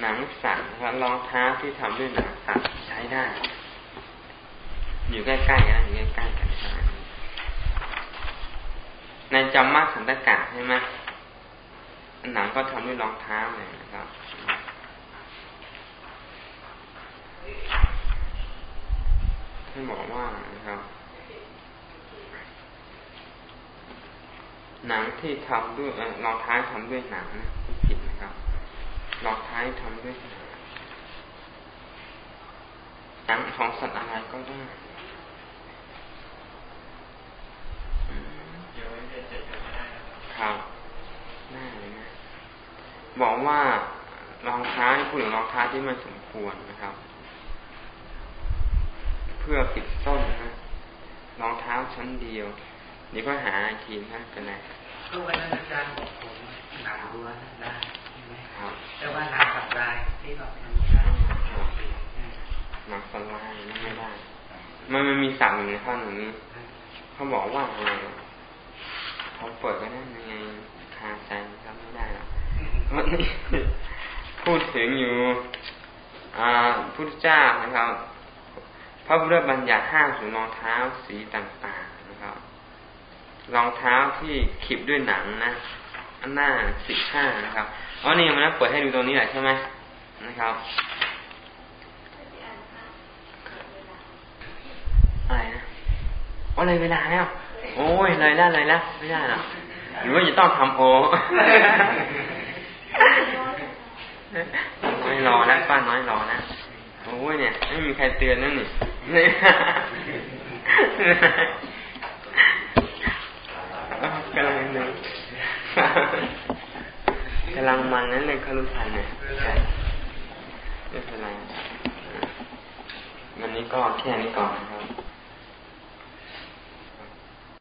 หนังสัตว์นะครับรองเท้าที่ทำด้วยหนังสัตว์ใช้ได้ อยู่ใกล้ๆกันอยู่ใกล้ๆกันในจำมากสันตกะใช่ไหมหนังก็ทำด้วยรองเท้าเลยนะครับท่านบอกว่านะครับ หนังที่ทำด้วยรองเท้าทำด้วยหนังนะครั บรองเท้าทำด้วยหนังของสัตว์อะไรก็ได้ครับได้เลยนะบอกว่ารองเท้าพูดถึงรองเท้าที่มันสมควรนะครับ เพื่อปิดต้นนะรองเท้าชั้นเดียว นี่ก็หาทีนะกันนะก็วันนั้นอาจารย์บอกผมหนังรั้วได้ แต่ว่าหนังสับลายที่บอกทำไม่ได้หนังสลายไม่ได้ มันมันมีสั่งอยู่ในข้อหนึ่งนี้เขาบอกว่าอะไรเขาเปิดก็ได้ยังไงคาใจครับไม่ได้หรอกวันพูดถึงอยู่พุทธเจ้านะครับพระพุทธบัญญัติห้ามถึงรองเท้าสีต่างๆนะครับ รองเท้าที่ขีบด้วยหนังนะ อันหน้าสิบห้านะครับ อ๋อนี่มันเปิดให้ดูตรงนี้แหละใช่ไหมนะครับอะไรนะอะไรเวลาแล้ว โอ้ยเลยแล้วเลยแล้วไม่ได้หรอกหรือว่าจะต้องทำโอไม่รอแล้วป้าน้อยรอแล้วโอ้ยเนี่ย ไม่มีใครเตือนนั่นนี่กำลังนึง กำลังมันนั่นเลยคารุทันเนี่ยไม่เป็นไรวันนี้ก็แค่นี้ก่อนนะครับ